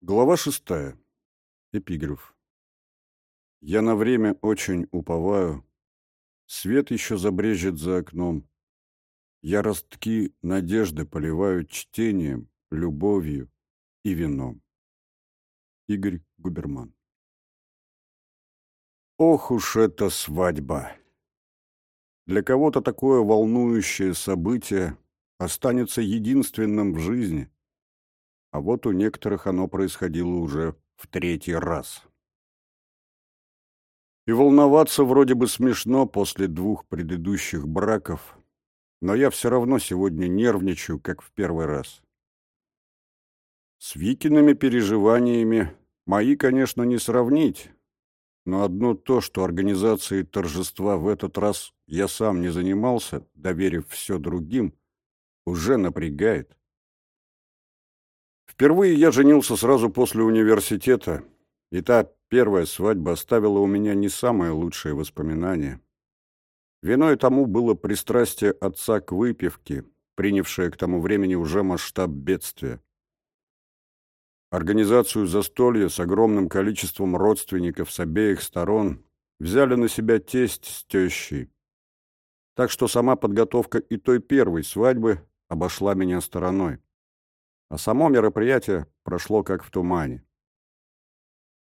Глава шестая. Эпиграф. Я на время очень уповаю, Свет еще забрежет за окном. Я ростки надежды поливаю чтением, любовью и вином. Игорь Губерман. Ох уж эта свадьба! Для кого-то такое волнующее событие останется единственным в жизни — а вот у некоторых оно происходило уже в третий раз. И волноваться вроде бы смешно после двух предыдущих браков, но я все равно сегодня нервничаю, как в первый раз. С Викиными переживаниями мои, конечно, не сравнить, но одно то, что организацией торжества в этот раз я сам не занимался, доверив все другим, уже напрягает. Впервые я женился сразу после университета, и та первая свадьба оставила у меня не самые лучшие воспоминания. Виной тому было пристрастие отца к выпивке, принявшее к тому времени уже масштаб бедствия. Организацию застолья с огромным количеством родственников с обеих сторон взяли на себя тесть с тещей. Так что сама подготовка и той первой свадьбы обошла меня стороной а само мероприятие прошло как в тумане.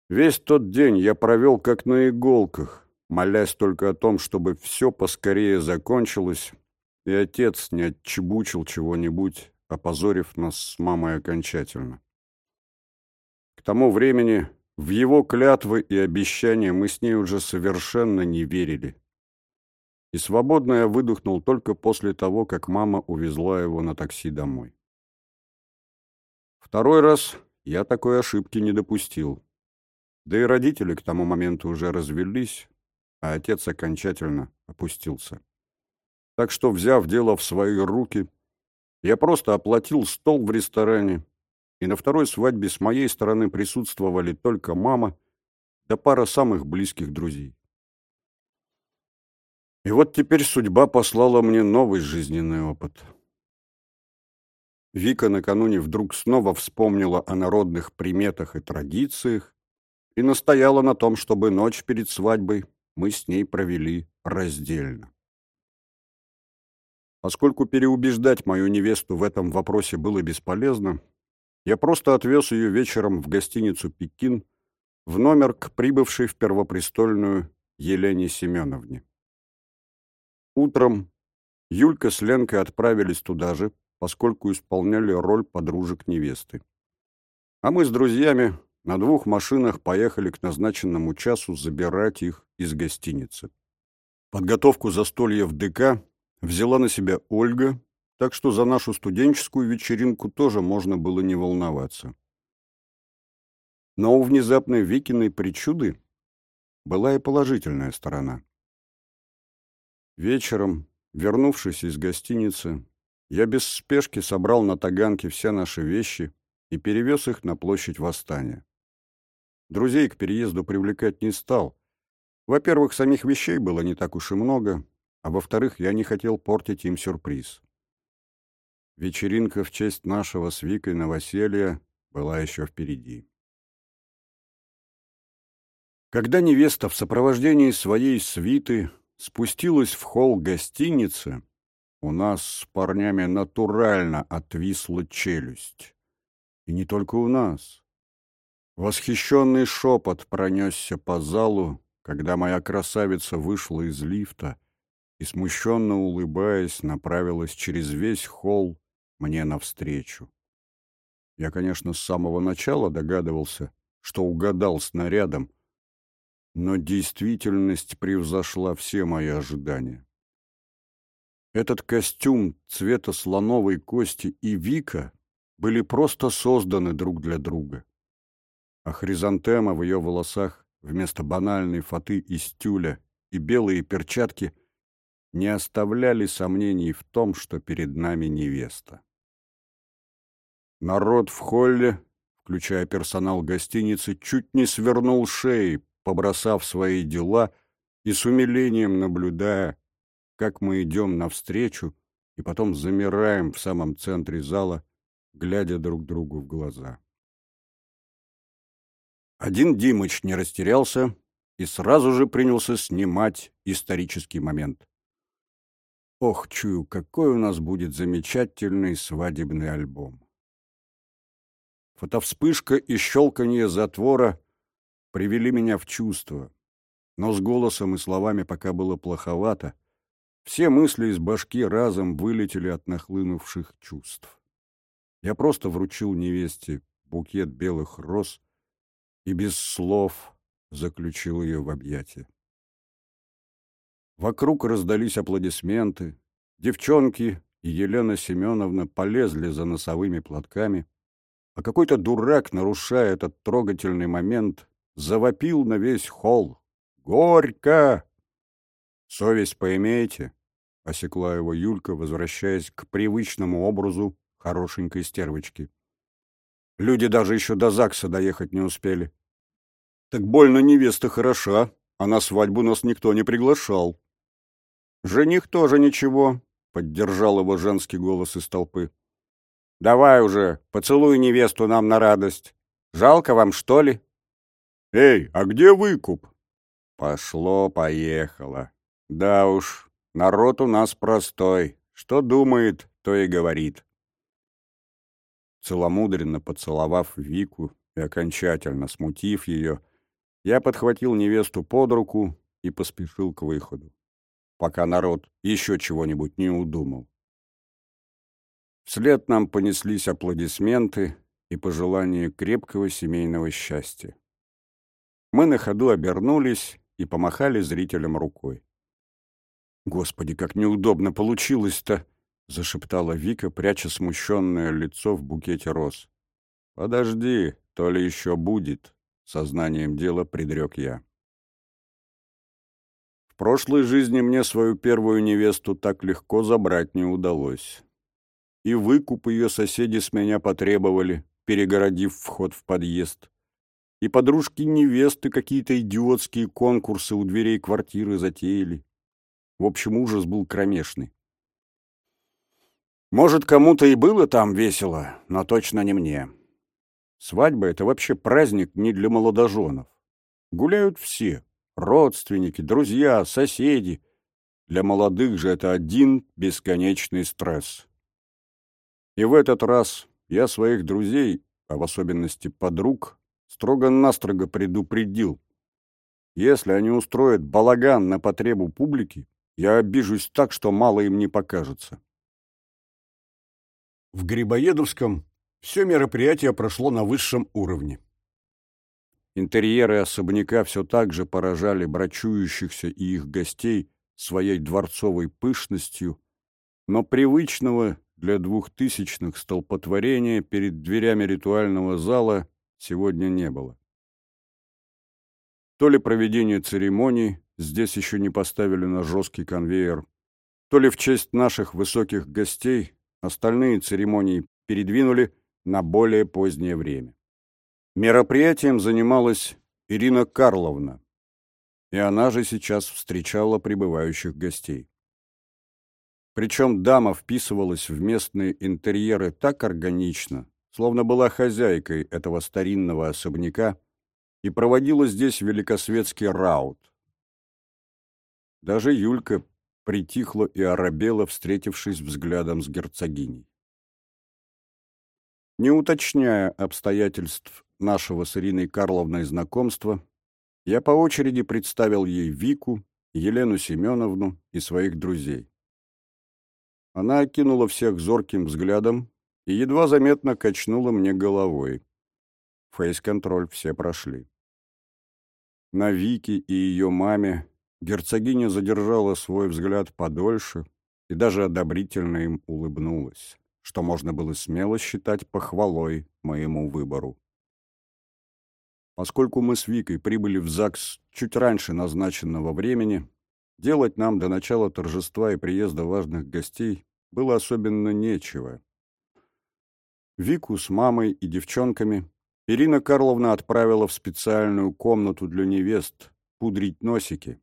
Весь тот день я провел как на иголках, молясь только о том, чтобы все поскорее закончилось, и отец не отчебучил чего-нибудь, опозорив нас с мамой окончательно. К тому времени в его клятвы и обещания мы с ней уже совершенно не верили. И свободно я выдохнул только после того, как мама увезла его на такси домой. Второй раз я такой ошибки не допустил. Да и родители к тому моменту уже развелись, а отец окончательно опустился. Так что, взяв дело в свои руки, я просто оплатил стол в ресторане, и на второй свадьбе с моей стороны присутствовали только мама да пара самых близких друзей. И вот теперь судьба послала мне новый жизненный опыт — Вика накануне вдруг снова вспомнила о народных приметах и традициях и настояла на том, чтобы ночь перед свадьбой мы с ней провели раздельно. Поскольку переубеждать мою невесту в этом вопросе было бесполезно, я просто отвез ее вечером в гостиницу «Пекин» в номер к прибывшей в Первопрестольную Елене Семеновне. Утром Юлька с Ленкой отправились туда же, поскольку исполняли роль подружек невесты. А мы с друзьями на двух машинах поехали к назначенному часу забирать их из гостиницы. Подготовку застолья в ДК взяла на себя Ольга, так что за нашу студенческую вечеринку тоже можно было не волноваться. Но у внезапной Викиной причуды была и положительная сторона. Вечером, вернувшись из гостиницы, я без спешки собрал на таганке все наши вещи и перевез их на площадь Восстания. Друзей к переезду привлекать не стал. Во-первых, самих вещей было не так уж и много, а во-вторых, я не хотел портить им сюрприз. Вечеринка в честь нашего с Викой новоселья была еще впереди. Когда невеста в сопровождении своей свиты спустилась в холл гостиницы, у нас с парнями натурально отвисла челюсть. И не только у нас. Восхищенный шепот пронесся по залу, когда моя красавица вышла из лифта и, смущенно улыбаясь, направилась через весь холл мне навстречу. Я, конечно, с самого начала догадывался, что угадал снарядом, но действительность превзошла все мои ожидания. Этот костюм цвета слоновой кости и Вика были просто созданы друг для друга. А хризантема в ее волосах вместо банальной фаты из тюля и белые перчатки не оставляли сомнений в том, что перед нами невеста. Народ в холле, включая персонал гостиницы, чуть не свернул шеи, побросав свои дела и с умилением наблюдая, как мы идем навстречу и потом замираем в самом центре зала, глядя друг другу в глаза. Один Димыч не растерялся и сразу же принялся снимать исторический момент. Ох, чую, какой у нас будет замечательный свадебный альбом. Фотовспышка и щелканье затвора привели меня в чувство, но с голосом и словами пока было плоховато. Все мысли из башки разом вылетели от нахлынувших чувств. Я просто вручил невесте букет белых роз и без слов заключил ее в объятия. Вокруг раздались аплодисменты. Девчонки и Елена Семеновна полезли за носовыми платками, а какой-то дурак, нарушая этот трогательный момент, завопил на весь холл. «Горько!» «Совесть поимеете?» — осекла его Юлька, возвращаясь к привычному образу хорошенькой стервочки. «Люди даже еще до ЗАГСа доехать не успели». «Так больно невеста хороша, а на свадьбу нас никто не приглашал», «Жених тоже ничего», — поддержал его женский голос из толпы. «Давай уже, поцелуй невесту нам на радость. Жалко вам, что ли?» «Эй, а где выкуп?» «Пошло-поехало. Да уж, народ у нас простой. Что думает, то и говорит». Целомудренно поцеловав Вику и окончательно смутив ее, я подхватил невесту под руку и поспешил к выходу пока народ еще чего-нибудь не удумал. Вслед нам понеслись аплодисменты и пожелания крепкого семейного счастья. Мы на ходу обернулись и помахали зрителям рукой. «Господи, как неудобно получилось-то!» — зашептала Вика, пряча смущенное лицо в букете роз. «Подожди, то ли еще будет», — сознанием дела предрек я прошлой жизни мне свою первую невесту так легко забрать не удалось. И выкуп ее соседи с меня потребовали, перегородив вход в подъезд. И подружки невесты какие-то идиотские конкурсы у дверей квартиры затеяли. В общем, ужас был кромешный. Может, кому-то и было там весело, но точно не мне. Свадьба — это вообще праздник не для молодоженов. Гуляют все, родственники, друзья, соседи. Для молодых же это один бесконечный стресс. И в этот раз я своих друзей, а в особенности подруг, строго-настрого предупредил. Если они устроят балаган на потребу публики, я обижусь так, что мало им не покажется. В Грибоедовском все мероприятие прошло на высшем уровне. Интерьеры особняка все так же поражали брачующихся и их гостей своей дворцовой пышностью, но привычного для двухтысячных столпотворения перед дверями ритуального зала сегодня не было. То ли проведение церемоний здесь еще не поставили на жесткий конвейер, то ли в честь наших высоких гостей остальные церемонии передвинули на более позднее время. Мероприятием занималась Ирина Карловна, и она же сейчас встречала прибывающих гостей. Причем дама вписывалась в местные интерьеры так органично, словно была хозяйкой этого старинного особняка и проводила здесь великосветский раут. Даже Юлька притихла и оробела, встретившись взглядом с герцогиней. Не уточняя обстоятельств нашего с Ириной Карловной знакомства, я по очереди представил ей Вику, Елену Семеновну и своих друзей. Она окинула всех зорким взглядом и едва заметно качнула мне головой. Фейс-контроль все прошли. На Вике и ее маме герцогиня задержала свой взгляд подольше и даже одобрительно им улыбнулась, что можно было смело считать похвалой моему выбору. Поскольку мы с Викой прибыли в ЗАГС чуть раньше назначенного времени, делать нам до начала торжества и приезда важных гостей было особенно нечего. Вику с мамой и девчонками Ирина Карловна отправила в специальную комнату для невест пудрить носики.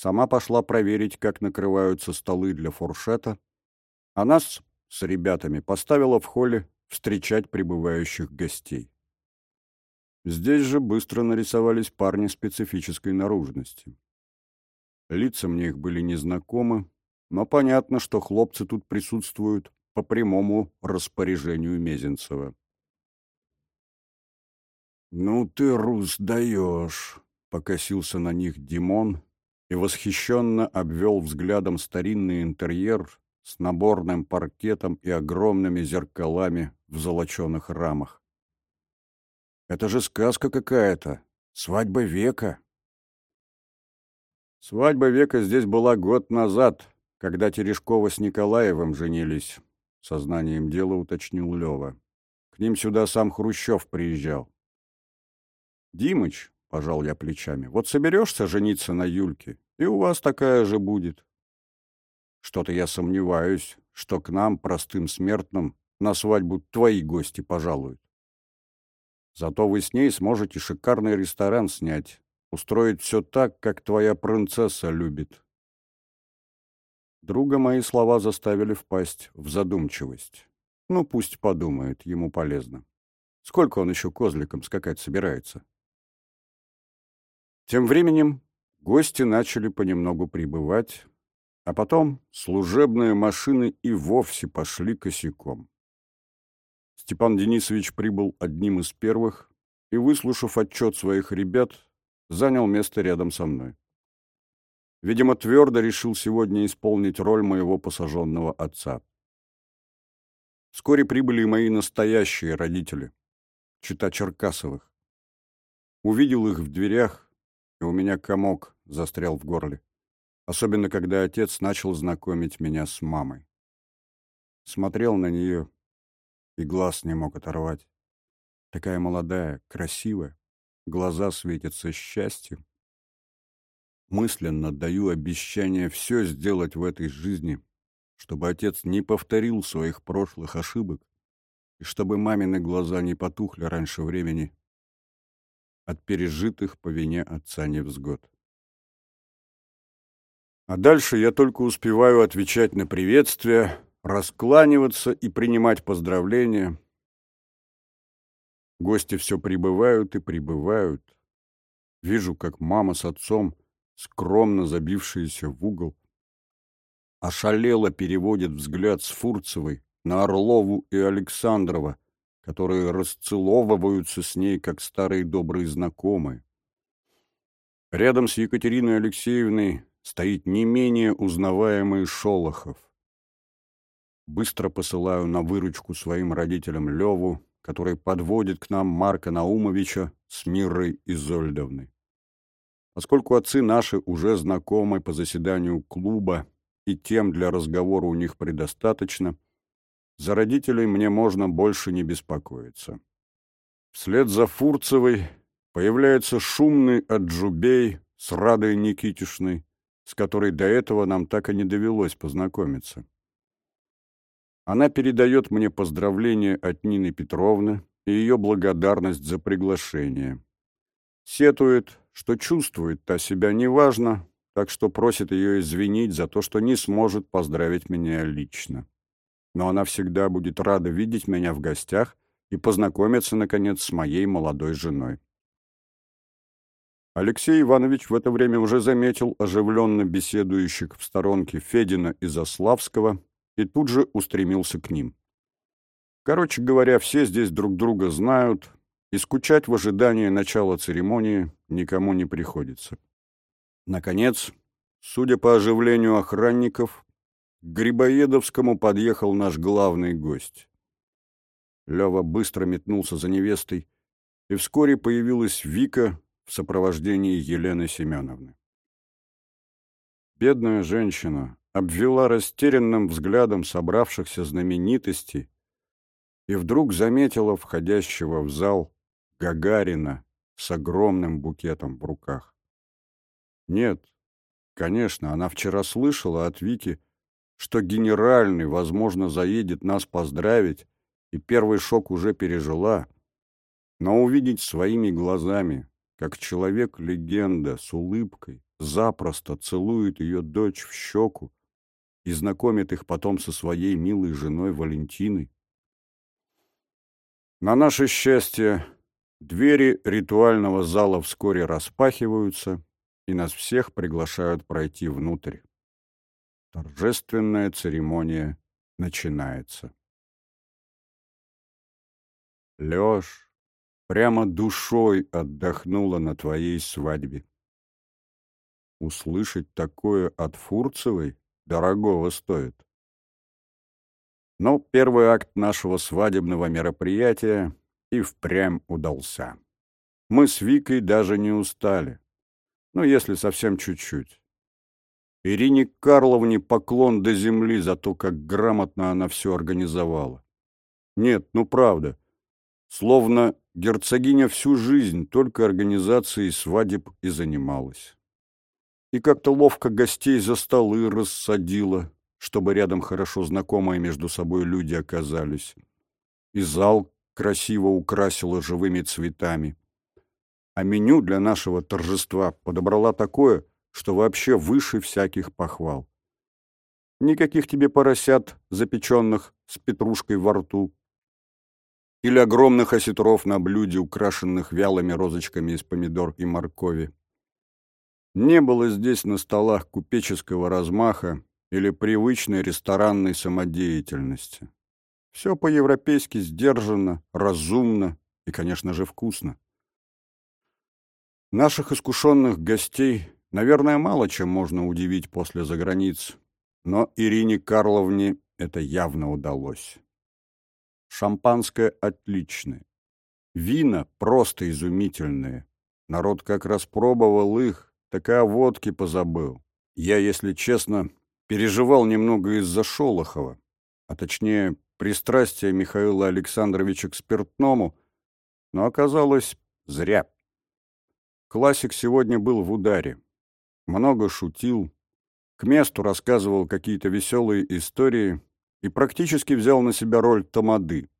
Сама пошла проверить, как накрываются столы для фуршета, а нас с ребятами поставила в холле встречать прибывающих гостей. Здесь же быстро нарисовались парни специфической наружности. Лица мне их были незнакомы, но понятно, что хлопцы тут присутствуют по прямому распоряжению Мезенцева. «Ну ты, Рус, даешь!» — покосился на них Димон и восхищенно обвел взглядом старинный интерьер с наборным паркетом и огромными зеркалами в золоченых рамах. «Это же сказка какая-то! Свадьба века!» Свадьба века здесь была год назад, когда Терешкова с Николаевым женились, — сознанием дела уточнил Лева. К ним сюда сам Хрущев приезжал. «Димыч», — пожал я плечами, — «вот соберешься жениться на Юльке, и у вас такая же будет». Что-то я сомневаюсь, что к нам, простым смертным, на свадьбу твои гости пожалуют. Зато вы с ней сможете шикарный ресторан снять, устроить все так, как твоя принцесса любит. Друга мои слова заставили впасть в задумчивость. Ну, пусть подумает, ему полезно. Сколько он еще козликом скакать собирается? Тем временем гости начали понемногу прибывать, а потом служебные машины и вовсе пошли косяком. Степан Денисович прибыл одним из первых и, выслушав отчет своих ребят, занял место рядом со мной. Видимо, твердо решил сегодня исполнить роль моего посаженного отца. Вскоре прибыли и мои настоящие родители, чита Черкасовых. Увидел их в дверях, и у меня комок застрял в горле. Особенно, когда отец начал знакомить меня с мамой. Смотрел на нее и глаз не мог оторвать. Такая молодая, красивая, глаза светятся счастьем. Мысленно даю обещание все сделать в этой жизни, чтобы отец не повторил своих прошлых ошибок и чтобы мамины глаза не потухли раньше времени от пережитых по вине отца невзгод. А дальше я только успеваю отвечать на приветствия, раскланиваться и принимать поздравления. Гости все прибывают и прибывают. Вижу, как мама с отцом, скромно забившиеся в угол, ошалело переводит взгляд с Фурцевой на Орлову и Александрова, которые расцеловываются с ней, как старые добрые знакомые. Рядом с Екатериной Алексеевной стоит не менее узнаваемый Шолохов. Быстро посылаю на выручку своим родителям Леву, который подводит к нам Марка Наумовича с Мирой Изольдовной. Поскольку отцы наши уже знакомы по заседанию клуба и тем для разговора у них предостаточно, за родителей мне можно больше не беспокоиться. Вслед за Фурцевой появляется шумный Аджубей с Радой Никитишной, с которой до этого нам так и не довелось познакомиться. Она передает мне поздравления от Нины Петровны и ее благодарность за приглашение. Сетует, что чувствует та себя неважно, так что просит ее извинить за то, что не сможет поздравить меня лично но она всегда будет рада видеть меня в гостях и познакомиться, наконец, с моей молодой женой. Алексей Иванович в это время уже заметил оживленно беседующих в сторонке Федина и Заславского и тут же устремился к ним. Короче говоря, все здесь друг друга знают, и скучать в ожидании начала церемонии никому не приходится. Наконец, судя по оживлению охранников, к Грибоедовскому подъехал наш главный гость. Лева быстро метнулся за невестой, и вскоре появилась Вика в сопровождении Елены Семеновны. Бедная женщина обвела растерянным взглядом собравшихся знаменитостей и вдруг заметила входящего в зал Гагарина с огромным букетом в руках. Нет, конечно, она вчера слышала от Вики, что генеральный, возможно, заедет нас поздравить, и первый шок уже пережила, но увидеть своими глазами, как человек-легенда с улыбкой запросто целует ее дочь в щеку и знакомит их потом со своей милой женой Валентиной. На наше счастье, Двери ритуального зала вскоре распахиваются, и нас всех приглашают пройти внутрь. Торжественная церемония начинается. Лёш, прямо душой отдохнула на твоей свадьбе. Услышать такое от Фурцевой дорогого стоит. Но первый акт нашего свадебного мероприятия и впрямь удался. Мы с Викой даже не устали. Ну, если совсем чуть-чуть. Ирине Карловне поклон до земли за то, как грамотно она все организовала. Нет, ну правда. Словно герцогиня всю жизнь только организацией свадеб и занималась. И как-то ловко гостей за столы рассадила, чтобы рядом хорошо знакомые между собой люди оказались. И зал красиво украсила живыми цветами. А меню для нашего торжества подобрала такое, что вообще выше всяких похвал. Никаких тебе поросят, запеченных с петрушкой во рту. Или огромных осетров на блюде, украшенных вялыми розочками из помидор и моркови. Не было здесь на столах купеческого размаха, или привычной ресторанной самодеятельности. Все по-европейски сдержанно, разумно и, конечно же, вкусно. Наших искушенных гостей, наверное, мало чем можно удивить после заграниц, но Ирине Карловне это явно удалось. Шампанское отличное. Вина просто изумительные. Народ как раз пробовал их, так и о водке позабыл. Я, если честно, переживал немного из-за Шолохова, а точнее пристрастия Михаила Александровича к спиртному, но оказалось зря. Классик сегодня был в ударе. Много шутил, к месту рассказывал какие-то веселые истории и практически взял на себя роль тамады.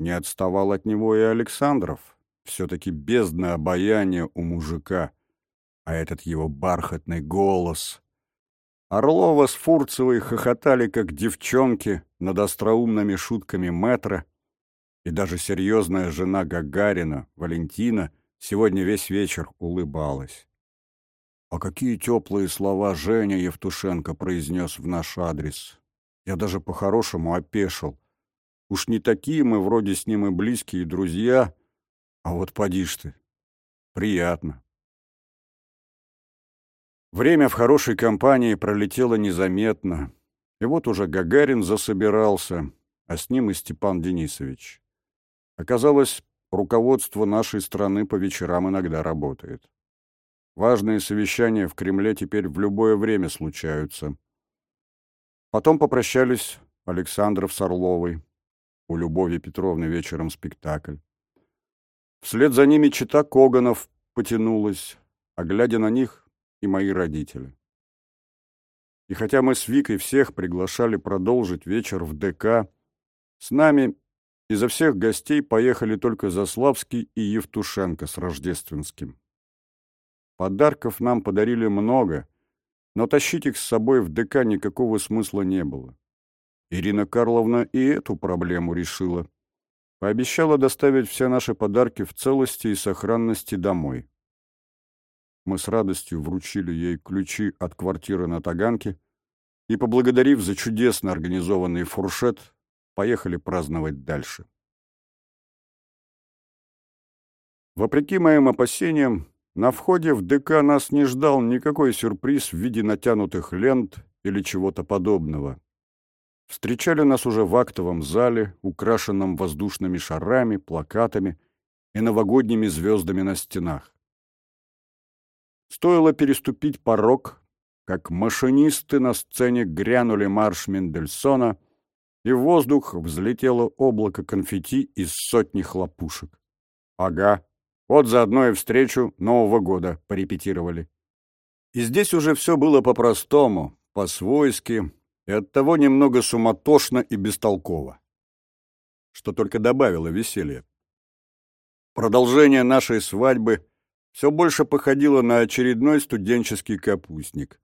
Не отставал от него и Александров, все-таки бездна обаяния у мужика, а этот его бархатный голос — Орлова с Фурцевой хохотали, как девчонки, над остроумными шутками метра, и даже серьезная жена Гагарина, Валентина, сегодня весь вечер улыбалась. А какие теплые слова Женя Евтушенко произнес в наш адрес. Я даже по-хорошему опешил. Уж не такие мы вроде с ним и близкие друзья, а вот поди ж ты. Приятно. Время в хорошей компании пролетело незаметно, и вот уже Гагарин засобирался, а с ним и Степан Денисович. Оказалось, руководство нашей страны по вечерам иногда работает. Важные совещания в Кремле теперь в любое время случаются. Потом попрощались Александров с Орловой. У Любови Петровны вечером спектакль. Вслед за ними чита Коганов потянулась, а глядя на них, и мои родители. И хотя мы с Викой всех приглашали продолжить вечер в ДК, с нами изо всех гостей поехали только Заславский и Евтушенко с Рождественским. Подарков нам подарили много, но тащить их с собой в ДК никакого смысла не было. Ирина Карловна и эту проблему решила. Пообещала доставить все наши подарки в целости и сохранности домой. Мы с радостью вручили ей ключи от квартиры на Таганке и, поблагодарив за чудесно организованный фуршет, поехали праздновать дальше. Вопреки моим опасениям, на входе в ДК нас не ждал никакой сюрприз в виде натянутых лент или чего-то подобного. Встречали нас уже в актовом зале, украшенном воздушными шарами, плакатами и новогодними звездами на стенах. Стоило переступить порог, как машинисты на сцене грянули марш Мендельсона, и в воздух взлетело облако конфетти из сотни хлопушек. Ага, вот заодно и встречу Нового года порепетировали. И здесь уже все было по-простому, по-свойски, и оттого немного суматошно и бестолково. Что только добавило веселья. Продолжение нашей свадьбы все больше походило на очередной студенческий капустник.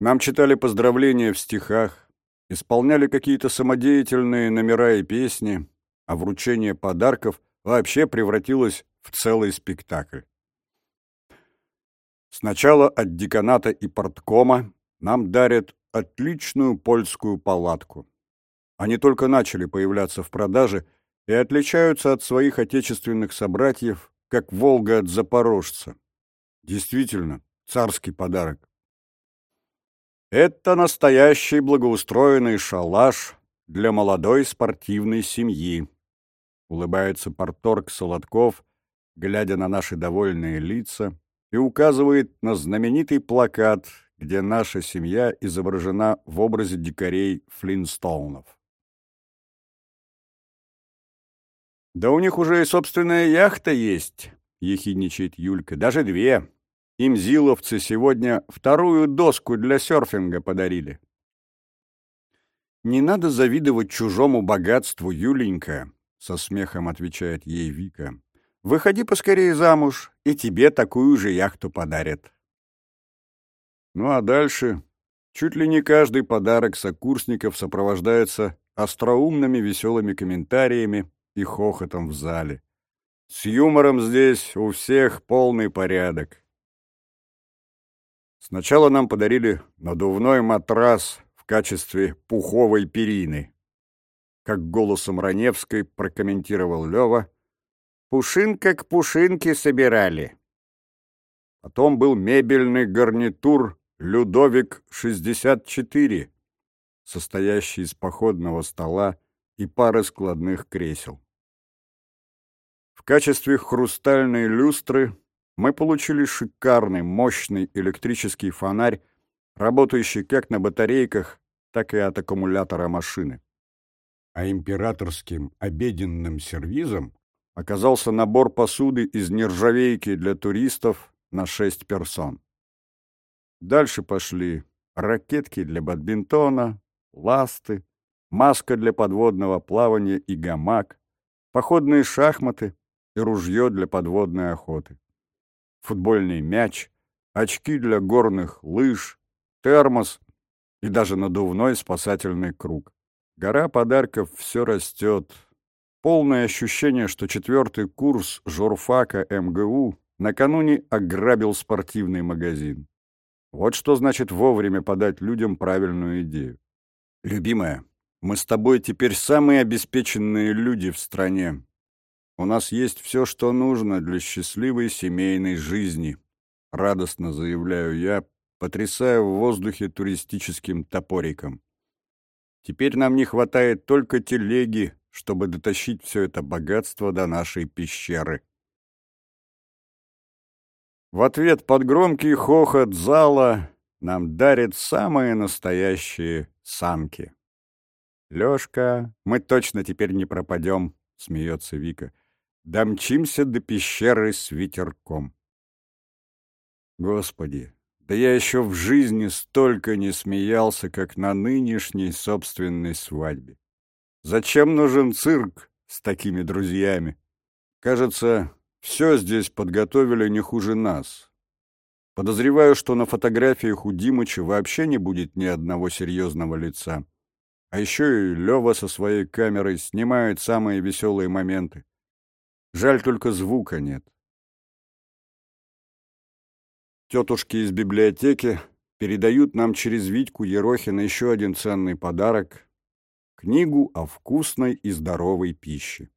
Нам читали поздравления в стихах, исполняли какие-то самодеятельные номера и песни, а вручение подарков вообще превратилась в целый спектакль. Сначала от деканата и порткома нам дарят отличную польскую палатку. Они только начали появляться в продаже и отличаются от своих отечественных собратьев, как «Волга» от «Запорожца». Действительно, царский подарок. Это настоящий благоустроенный шалаш для молодой спортивной семьи. Улыбается порторг Солодков, глядя на наши довольные лица, и указывает на знаменитый плакат, где наша семья изображена в образе дикарей Флинстоунов. «Да у них уже и собственная яхта есть», — ехидничает Юлька, — «даже две. Им зиловцы сегодня вторую доску для серфинга подарили». «Не надо завидовать чужому богатству, Юленька», — со смехом отвечает ей Вика. «Выходи поскорее замуж, и тебе такую же яхту подарят». Ну а дальше чуть ли не каждый подарок сокурсников сопровождается остроумными веселыми комментариями и хохотом в зале. С юмором здесь у всех полный порядок. Сначала нам подарили надувной матрас в качестве пуховой перины. Как голосом Раневской прокомментировал Лева, «Пушинка к пушинке собирали». Потом был мебельный гарнитур Людовик-64, состоящий из походного стола и пары складных кресел. В качестве хрустальной люстры мы получили шикарный, мощный электрический фонарь, работающий как на батарейках, так и от аккумулятора машины. А императорским обеденным сервизом оказался набор посуды из нержавейки для туристов на шесть персон. Дальше пошли ракетки для бадминтона, ласты, маска для подводного плавания и гамак, походные шахматы и ружье для подводной охоты, футбольный мяч, очки для горных лыж, термос и даже надувной спасательный круг. Гора подарков все растет. Полное ощущение, что четвертый курс журфака МГУ накануне ограбил спортивный магазин. Вот что значит вовремя подать людям правильную идею. Любимая, мы с тобой теперь самые обеспеченные люди в стране. У нас есть все, что нужно для счастливой семейной жизни, радостно заявляю я, потрясая в воздухе туристическим топориком. Теперь нам не хватает только телеги, чтобы дотащить все это богатство до нашей пещеры. В ответ под громкий хохот зала нам дарят самые настоящие самки. «Лёшка, мы точно теперь не пропадем», — смеется Вика. «Домчимся до пещеры с ветерком». Господи, да я еще в жизни столько не смеялся, как на нынешней собственной свадьбе. Зачем нужен цирк с такими друзьями? Кажется, все здесь подготовили не хуже нас. Подозреваю, что на фотографиях у Димыча вообще не будет ни одного серьезного лица. А еще и Лева со своей камерой снимает самые веселые моменты. Жаль, только звука нет. Тетушки из библиотеки передают нам через Витьку Ерохина еще один ценный подарок — книгу о вкусной и здоровой пище.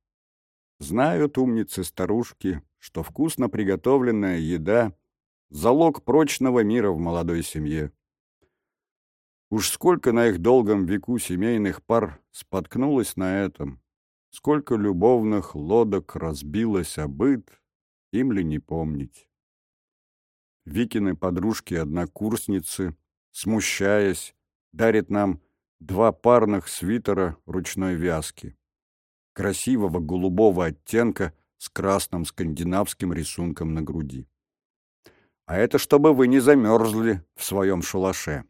Знают умницы-старушки, что вкусно приготовленная еда — залог прочного мира в молодой семье. Уж сколько на их долгом веку семейных пар споткнулось на этом, сколько любовных лодок разбилось о быт, им ли не помнить. Викины подружки-однокурсницы, смущаясь, дарят нам два парных свитера ручной вязки красивого голубого оттенка с красным скандинавским рисунком на груди. А это чтобы вы не замерзли в своем шалаше.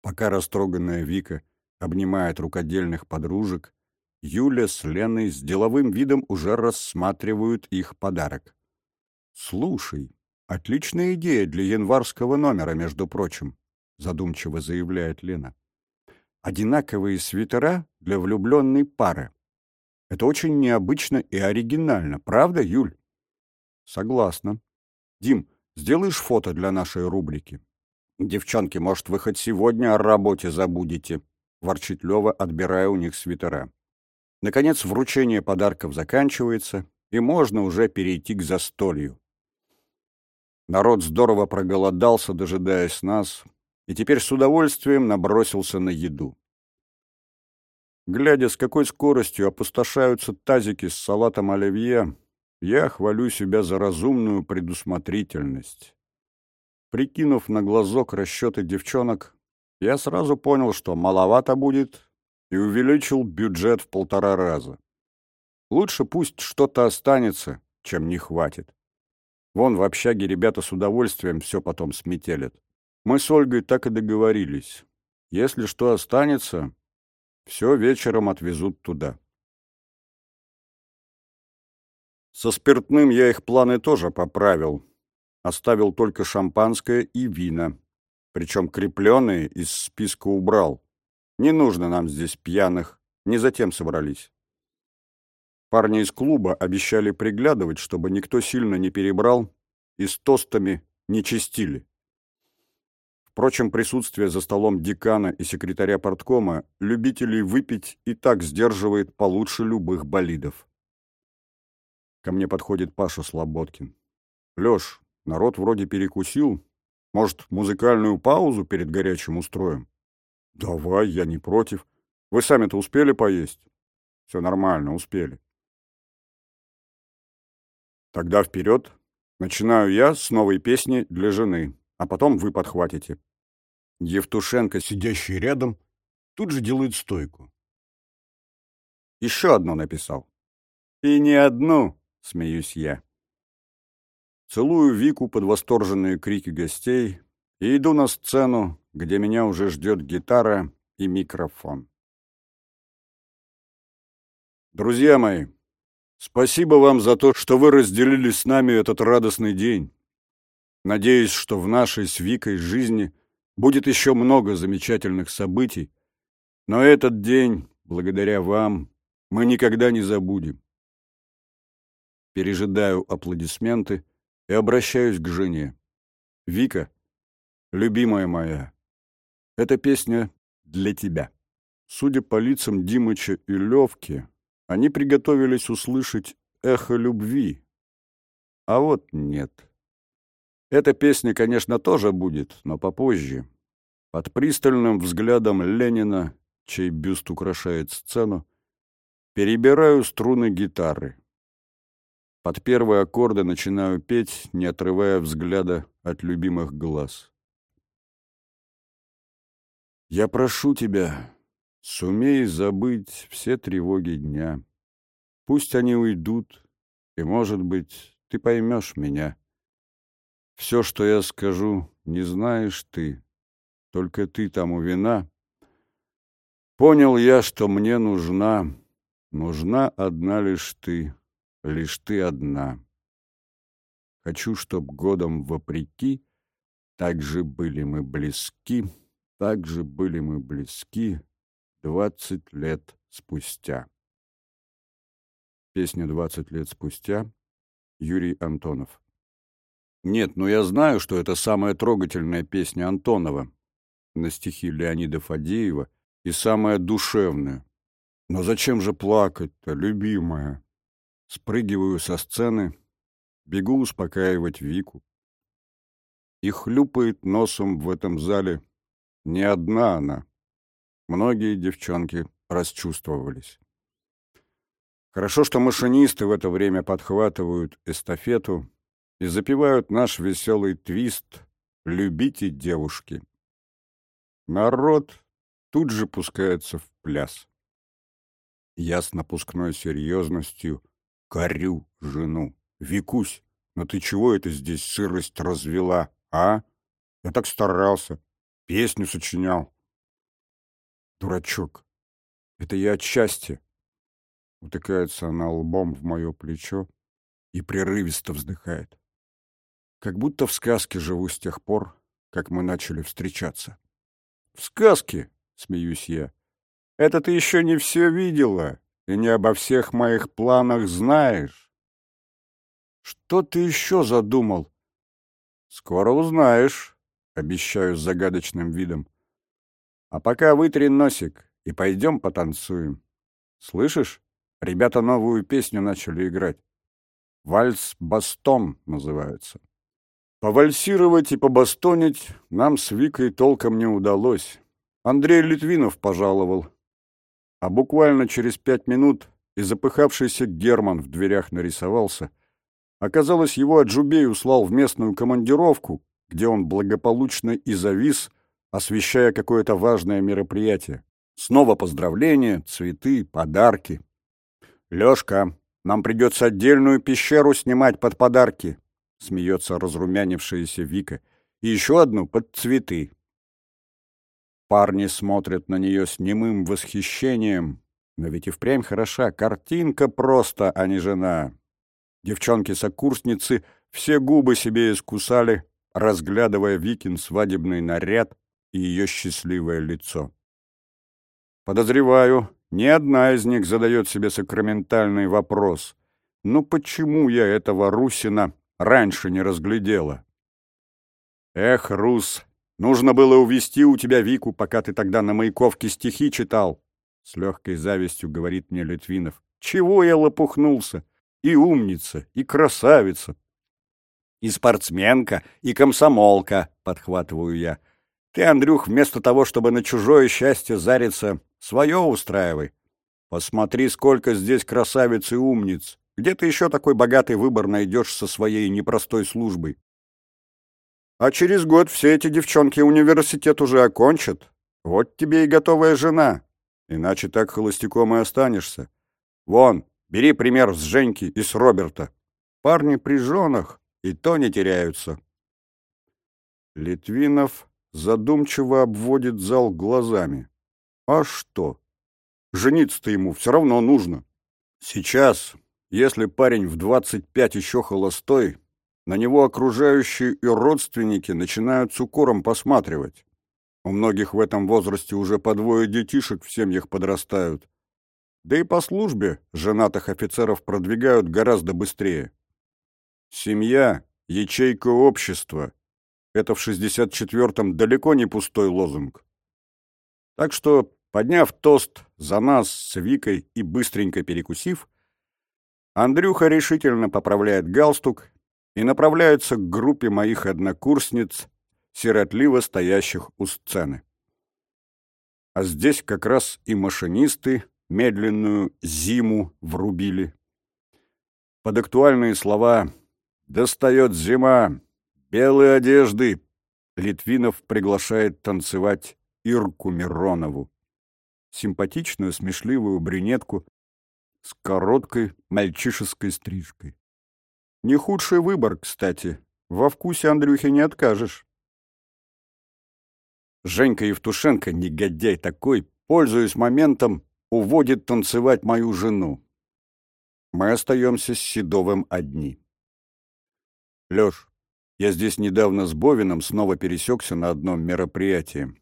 Пока растроганная Вика обнимает рукодельных подружек, Юля с Леной с деловым видом уже рассматривают их подарок. «Слушай, отличная идея для январского номера, между прочим», задумчиво заявляет Лена одинаковые свитера для влюбленной пары. Это очень необычно и оригинально, правда, Юль? Согласна. Дим, сделаешь фото для нашей рубрики? Девчонки, может, вы хоть сегодня о работе забудете? Ворчит Лева, отбирая у них свитера. Наконец, вручение подарков заканчивается, и можно уже перейти к застолью. Народ здорово проголодался, дожидаясь нас, и теперь с удовольствием набросился на еду. Глядя, с какой скоростью опустошаются тазики с салатом оливье, я хвалю себя за разумную предусмотрительность. Прикинув на глазок расчеты девчонок, я сразу понял, что маловато будет, и увеличил бюджет в полтора раза. Лучше пусть что-то останется, чем не хватит. Вон в общаге ребята с удовольствием все потом сметелят. Мы с Ольгой так и договорились. Если что останется, все вечером отвезут туда. Со спиртным я их планы тоже поправил. Оставил только шампанское и вина. Причем крепленные из списка убрал. Не нужно нам здесь пьяных, не затем собрались. Парни из клуба обещали приглядывать, чтобы никто сильно не перебрал и с тостами не чистили. Впрочем, присутствие за столом декана и секретаря порткома любителей выпить и так сдерживает получше любых болидов. Ко мне подходит Паша Слободкин. «Лёш, народ вроде перекусил. Может, музыкальную паузу перед горячим устроим?» «Давай, я не против. Вы сами-то успели поесть?» «Все нормально, успели». Тогда вперед. Начинаю я с новой песни для жены, а потом вы подхватите. Евтушенко, сидящий рядом, тут же делает стойку. Еще одно написал. И не одну, смеюсь я. Целую Вику под восторженные крики гостей и иду на сцену, где меня уже ждет гитара и микрофон. Друзья мои, Спасибо вам за то, что вы разделили с нами этот радостный день. Надеюсь, что в нашей с Викой жизни будет еще много замечательных событий, но этот день, благодаря вам, мы никогда не забудем. Пережидаю аплодисменты и обращаюсь к жене. Вика, любимая моя, эта песня для тебя. Судя по лицам Димыча и Левки, они приготовились услышать эхо любви. А вот нет. Эта песня, конечно, тоже будет, но попозже. Под пристальным взглядом Ленина, чей бюст украшает сцену, перебираю струны гитары. Под первые аккорды начинаю петь, не отрывая взгляда от любимых глаз. Я прошу тебя, Сумей забыть все тревоги дня. Пусть они уйдут, и, может быть, ты поймешь меня. Все, что я скажу, не знаешь ты, только ты тому вина. Понял я, что мне нужна, нужна одна лишь ты, лишь ты одна. Хочу, чтоб годом вопреки, так же были мы близки, так же были мы близки, Двадцать лет спустя. Песня «Двадцать лет спустя» Юрий Антонов. Нет, но я знаю, что это самая трогательная песня Антонова на стихи Леонида Фадеева и самая душевная. Но зачем же плакать-то, любимая? Спрыгиваю со сцены, бегу успокаивать Вику. И хлюпает носом в этом зале не одна она. Многие девчонки расчувствовались. Хорошо, что машинисты в это время подхватывают эстафету и запевают наш веселый твист «Любите девушки». Народ тут же пускается в пляс. Я с напускной серьезностью корю жену. «Викусь, но ты чего это здесь сырость развела, а? Я так старался, песню сочинял, Дурачок. Это я от счастья. Утыкается она лбом в мое плечо и прерывисто вздыхает. Как будто в сказке живу с тех пор, как мы начали встречаться. В сказке, смеюсь я. Это ты еще не все видела. и не обо всех моих планах знаешь. Что ты еще задумал? Скоро узнаешь, обещаю с загадочным видом. А пока вытри носик и пойдем потанцуем. Слышишь? Ребята новую песню начали играть. «Вальс-бастон» называется. Повальсировать и побастонить нам с Викой толком не удалось. Андрей Литвинов пожаловал. А буквально через пять минут и запыхавшийся Герман в дверях нарисовался. Оказалось, его Аджубей услал в местную командировку, где он благополучно и завис, освещая какое-то важное мероприятие. Снова поздравления, цветы, подарки. «Лёшка, нам придется отдельную пещеру снимать под подарки», — смеется разрумянившаяся Вика. «И еще одну под цветы». Парни смотрят на нее с немым восхищением, но ведь и впрямь хороша. Картинка просто, а не жена. Девчонки-сокурсницы все губы себе искусали, разглядывая Викин свадебный наряд и ее счастливое лицо. Подозреваю, ни одна из них задает себе сакраментальный вопрос. Ну почему я этого Русина раньше не разглядела? Эх, Рус, нужно было увести у тебя Вику, пока ты тогда на Маяковке стихи читал. С легкой завистью говорит мне Литвинов. Чего я лопухнулся? И умница, и красавица. И спортсменка, и комсомолка, подхватываю я. Ты, Андрюх, вместо того, чтобы на чужое счастье зариться, свое устраивай. Посмотри, сколько здесь красавиц и умниц. Где ты еще такой богатый выбор найдешь со своей непростой службой? А через год все эти девчонки университет уже окончат. Вот тебе и готовая жена. Иначе так холостяком и останешься. Вон, бери пример с Женьки и с Роберта. Парни при женах и то не теряются. Литвинов задумчиво обводит зал глазами. А что? Жениться-то ему все равно нужно. Сейчас, если парень в 25 еще холостой, на него окружающие и родственники начинают с укором посматривать. У многих в этом возрасте уже по двое детишек в семьях подрастают. Да и по службе женатых офицеров продвигают гораздо быстрее. Семья — ячейка общества, это в 64-м далеко не пустой лозунг. Так что, подняв тост за нас с Викой и быстренько перекусив, Андрюха решительно поправляет галстук и направляется к группе моих однокурсниц, сиротливо стоящих у сцены. А здесь как раз и машинисты медленную зиму врубили. Под актуальные слова «Достает зима, белые одежды!» Литвинов приглашает танцевать Ирку Миронову. Симпатичную, смешливую брюнетку с короткой мальчишеской стрижкой. Не худший выбор, кстати. Во вкусе Андрюхи не откажешь. Женька Евтушенко, негодяй такой, пользуясь моментом, уводит танцевать мою жену. Мы остаемся с Седовым одни. Лёш, я здесь недавно с Бовином снова пересекся на одном мероприятии,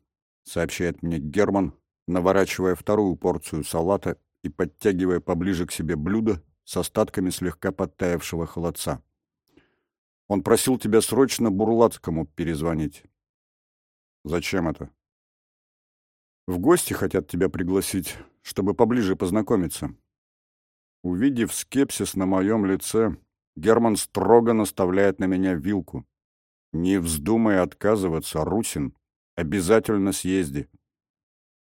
сообщает мне Герман, наворачивая вторую порцию салата и подтягивая поближе к себе блюдо с остатками слегка подтаявшего холодца. Он просил тебя срочно Бурлацкому перезвонить. Зачем это? В гости хотят тебя пригласить, чтобы поближе познакомиться. Увидев скепсис на моем лице, Герман строго наставляет на меня вилку. «Не вздумай отказываться, Русин. Обязательно съезди.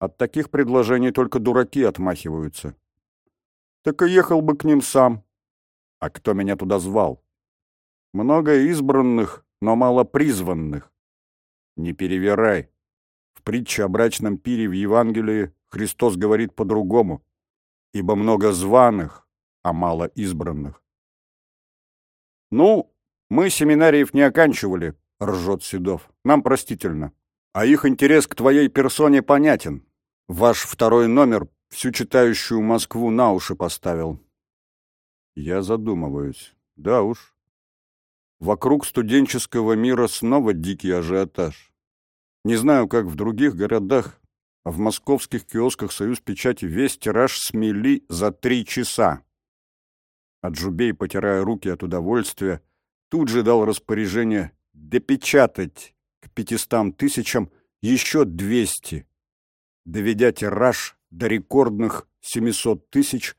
От таких предложений только дураки отмахиваются. Так и ехал бы к ним сам. А кто меня туда звал? Много избранных, но мало призванных. Не перевирай. В притче о брачном пире в Евангелии Христос говорит по-другому. Ибо много званых, а мало избранных. «Ну, мы семинариев не оканчивали», — ржет Седов. «Нам простительно. А их интерес к твоей персоне понятен. Ваш второй номер всю читающую Москву на уши поставил». Я задумываюсь. Да уж. Вокруг студенческого мира снова дикий ажиотаж. Не знаю, как в других городах, а в московских киосках «Союз печати» весь тираж смели за три часа. Аджубей, потирая руки от удовольствия, тут же дал распоряжение допечатать к пятистам тысячам еще двести, доведя тираж до рекордных 700 тысяч,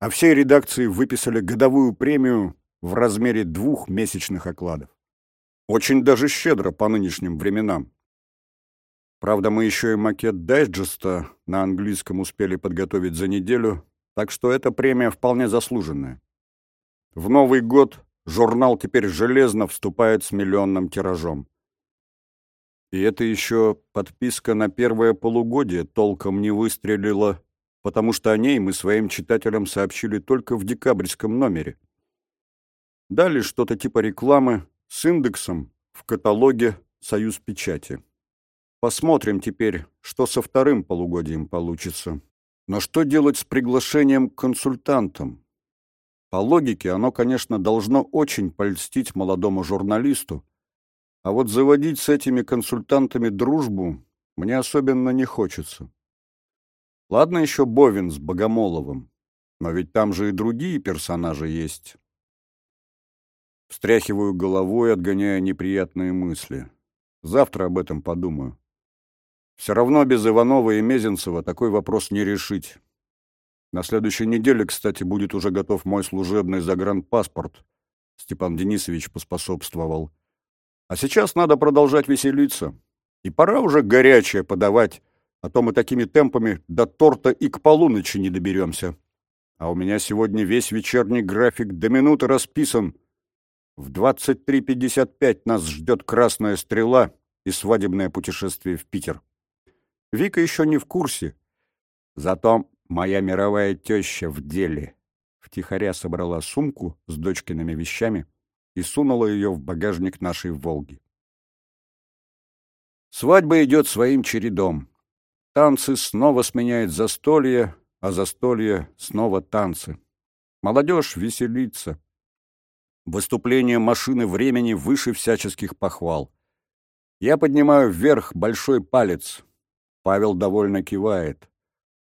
а всей редакции выписали годовую премию в размере двух месячных окладов. Очень даже щедро по нынешним временам. Правда, мы еще и макет дайджеста на английском успели подготовить за неделю, так что эта премия вполне заслуженная. В Новый год журнал теперь железно вступает с миллионным тиражом. И это еще подписка на первое полугодие толком не выстрелила, потому что о ней мы своим читателям сообщили только в декабрьском номере. Дали что-то типа рекламы с индексом в каталоге «Союз печати». Посмотрим теперь, что со вторым полугодием получится. Но что делать с приглашением к консультантам? По логике, оно, конечно, должно очень польстить молодому журналисту, а вот заводить с этими консультантами дружбу мне особенно не хочется. Ладно еще Бовин с Богомоловым, но ведь там же и другие персонажи есть. Встряхиваю головой, отгоняя неприятные мысли. Завтра об этом подумаю. Все равно без Иванова и Мезенцева такой вопрос не решить. На следующей неделе, кстати, будет уже готов мой служебный загранпаспорт. Степан Денисович поспособствовал. А сейчас надо продолжать веселиться. И пора уже горячее подавать, а то мы такими темпами до торта и к полуночи не доберемся. А у меня сегодня весь вечерний график до минуты расписан. В 23.55 нас ждет красная стрела и свадебное путешествие в Питер. Вика еще не в курсе. Зато моя мировая теща в деле. Втихаря собрала сумку с дочкиными вещами и сунула ее в багажник нашей «Волги». Свадьба идет своим чередом. Танцы снова сменяет застолье, а застолье снова танцы. Молодежь веселится. Выступление машины времени выше всяческих похвал. Я поднимаю вверх большой палец. Павел довольно кивает.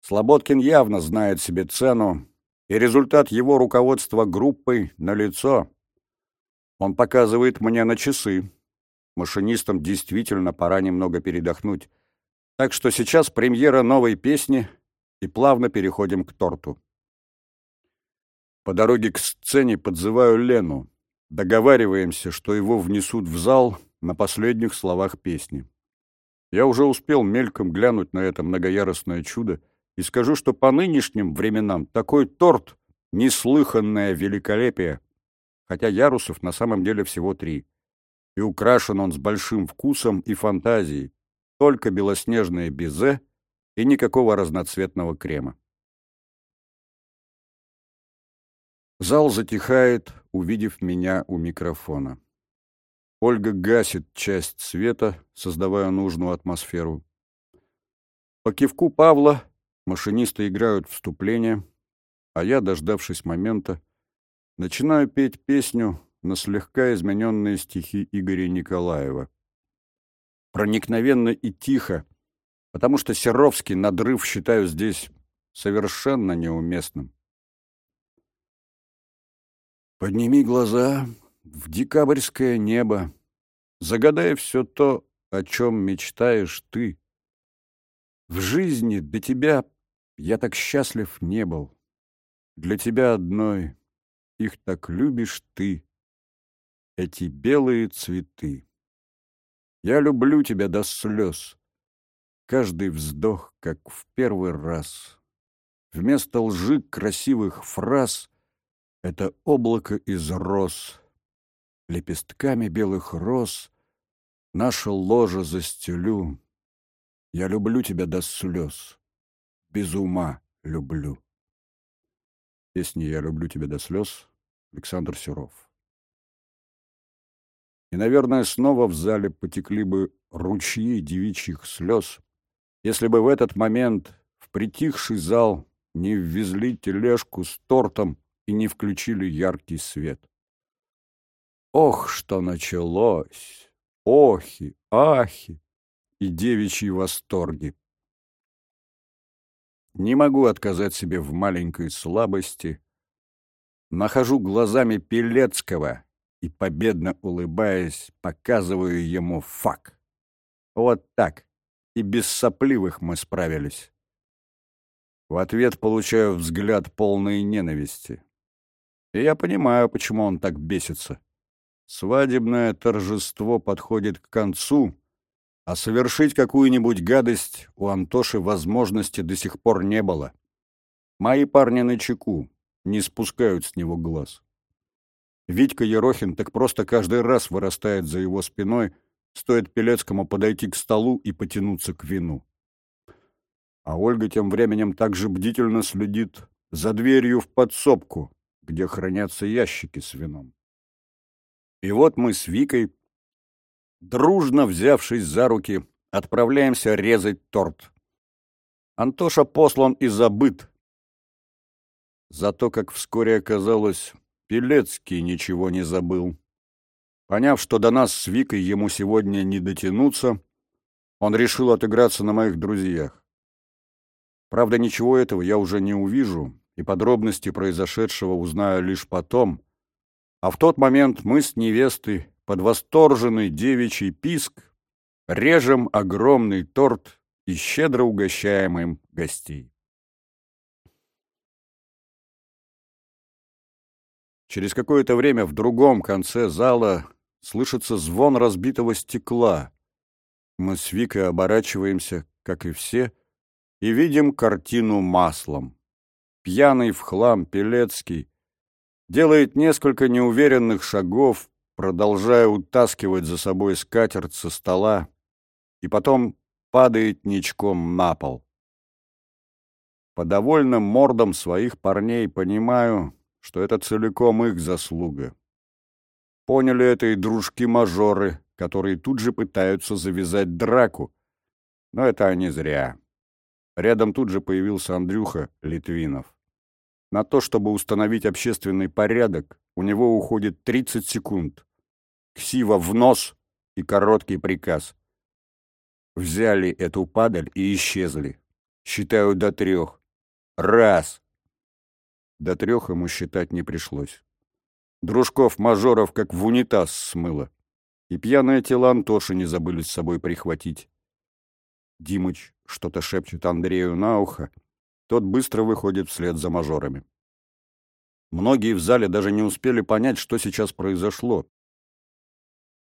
Слободкин явно знает себе цену, и результат его руководства группой налицо. Он показывает мне на часы. Машинистам действительно пора немного передохнуть. Так что сейчас премьера новой песни, и плавно переходим к торту. По дороге к сцене подзываю Лену. Договариваемся, что его внесут в зал на последних словах песни. Я уже успел мельком глянуть на это многоярусное чудо и скажу, что по нынешним временам такой торт — неслыханное великолепие, хотя ярусов на самом деле всего три. И украшен он с большим вкусом и фантазией, только белоснежное безе и никакого разноцветного крема. Зал затихает, увидев меня у микрофона. Ольга гасит часть света, создавая нужную атмосферу. По кивку Павла машинисты играют вступление, а я, дождавшись момента, начинаю петь песню на слегка измененные стихи Игоря Николаева. Проникновенно и тихо, потому что Серовский надрыв считаю здесь совершенно неуместным. Подними глаза в декабрьское небо, загадай все то, о чем мечтаешь ты. В жизни до тебя я так счастлив не был. Для тебя одной их так любишь ты, эти белые цветы. Я люблю тебя до слез. Каждый вздох, как в первый раз. Вместо лжи красивых фраз — это облако из роз — лепестками белых роз Наше ложе застелю. Я люблю тебя до слез, без ума люблю. Песни «Я люблю тебя до слез» Александр Серов. И, наверное, снова в зале потекли бы ручьи девичьих слез, если бы в этот момент в притихший зал не ввезли тележку с тортом и не включили яркий свет. Ох, что началось! Охи, ахи и девичьи восторги! Не могу отказать себе в маленькой слабости. Нахожу глазами Пелецкого и, победно улыбаясь, показываю ему фак. Вот так. И без сопливых мы справились. В ответ получаю взгляд полной ненависти. И я понимаю, почему он так бесится. Свадебное торжество подходит к концу, а совершить какую-нибудь гадость у Антоши возможности до сих пор не было. Мои парни на чеку, не спускают с него глаз. Витька Ерохин так просто каждый раз вырастает за его спиной, стоит Пелецкому подойти к столу и потянуться к вину. А Ольга тем временем также бдительно следит за дверью в подсобку, где хранятся ящики с вином. И вот мы с Викой, дружно взявшись за руки, отправляемся резать торт. Антоша послан и забыт. Зато, как вскоре оказалось, Пелецкий ничего не забыл. Поняв, что до нас с Викой ему сегодня не дотянуться, он решил отыграться на моих друзьях. Правда, ничего этого я уже не увижу, и подробности произошедшего узнаю лишь потом, а в тот момент мы с невестой под восторженный девичий писк режем огромный торт и щедро угощаем им гостей. Через какое-то время в другом конце зала слышится звон разбитого стекла. Мы с Викой оборачиваемся, как и все, и видим картину маслом. Пьяный в хлам Пелецкий делает несколько неуверенных шагов, продолжая утаскивать за собой скатерть со стола, и потом падает ничком на пол. По довольным мордам своих парней понимаю, что это целиком их заслуга. Поняли это и дружки-мажоры, которые тут же пытаются завязать драку, но это они зря. Рядом тут же появился Андрюха Литвинов. На то, чтобы установить общественный порядок, у него уходит 30 секунд. Ксива в нос и короткий приказ. Взяли эту падаль и исчезли. Считаю до трех. Раз. До трех ему считать не пришлось. Дружков-мажоров как в унитаз смыло. И пьяное тело Антоши не забыли с собой прихватить. Димыч что-то шепчет Андрею на ухо, тот быстро выходит вслед за мажорами. Многие в зале даже не успели понять, что сейчас произошло.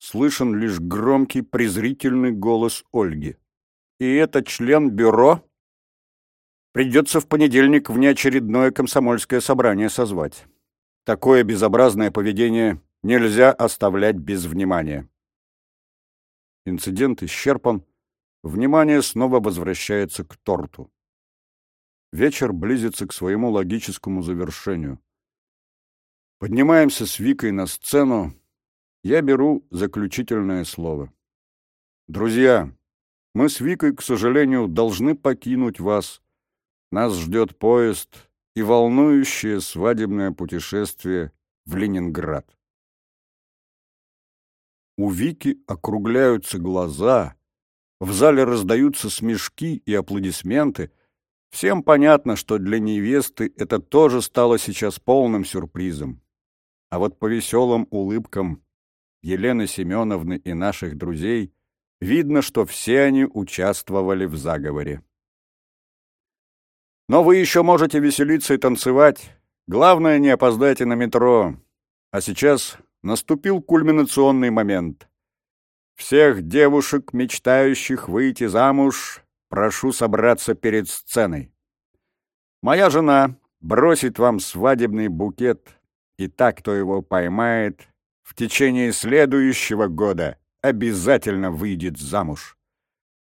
Слышен лишь громкий презрительный голос Ольги. «И этот член бюро придется в понедельник внеочередное комсомольское собрание созвать. Такое безобразное поведение нельзя оставлять без внимания». Инцидент исчерпан. Внимание снова возвращается к торту. Вечер близится к своему логическому завершению. Поднимаемся с Викой на сцену. Я беру заключительное слово. Друзья, мы с Викой, к сожалению, должны покинуть вас. Нас ждет поезд и волнующее свадебное путешествие в Ленинград. У Вики округляются глаза, в зале раздаются смешки и аплодисменты — Всем понятно, что для невесты это тоже стало сейчас полным сюрпризом. А вот по веселым улыбкам Елены Семеновны и наших друзей видно, что все они участвовали в заговоре. Но вы еще можете веселиться и танцевать. Главное, не опоздайте на метро. А сейчас наступил кульминационный момент. Всех девушек, мечтающих выйти замуж, прошу собраться перед сценой. Моя жена бросит вам свадебный букет, и так, кто его поймает, в течение следующего года обязательно выйдет замуж.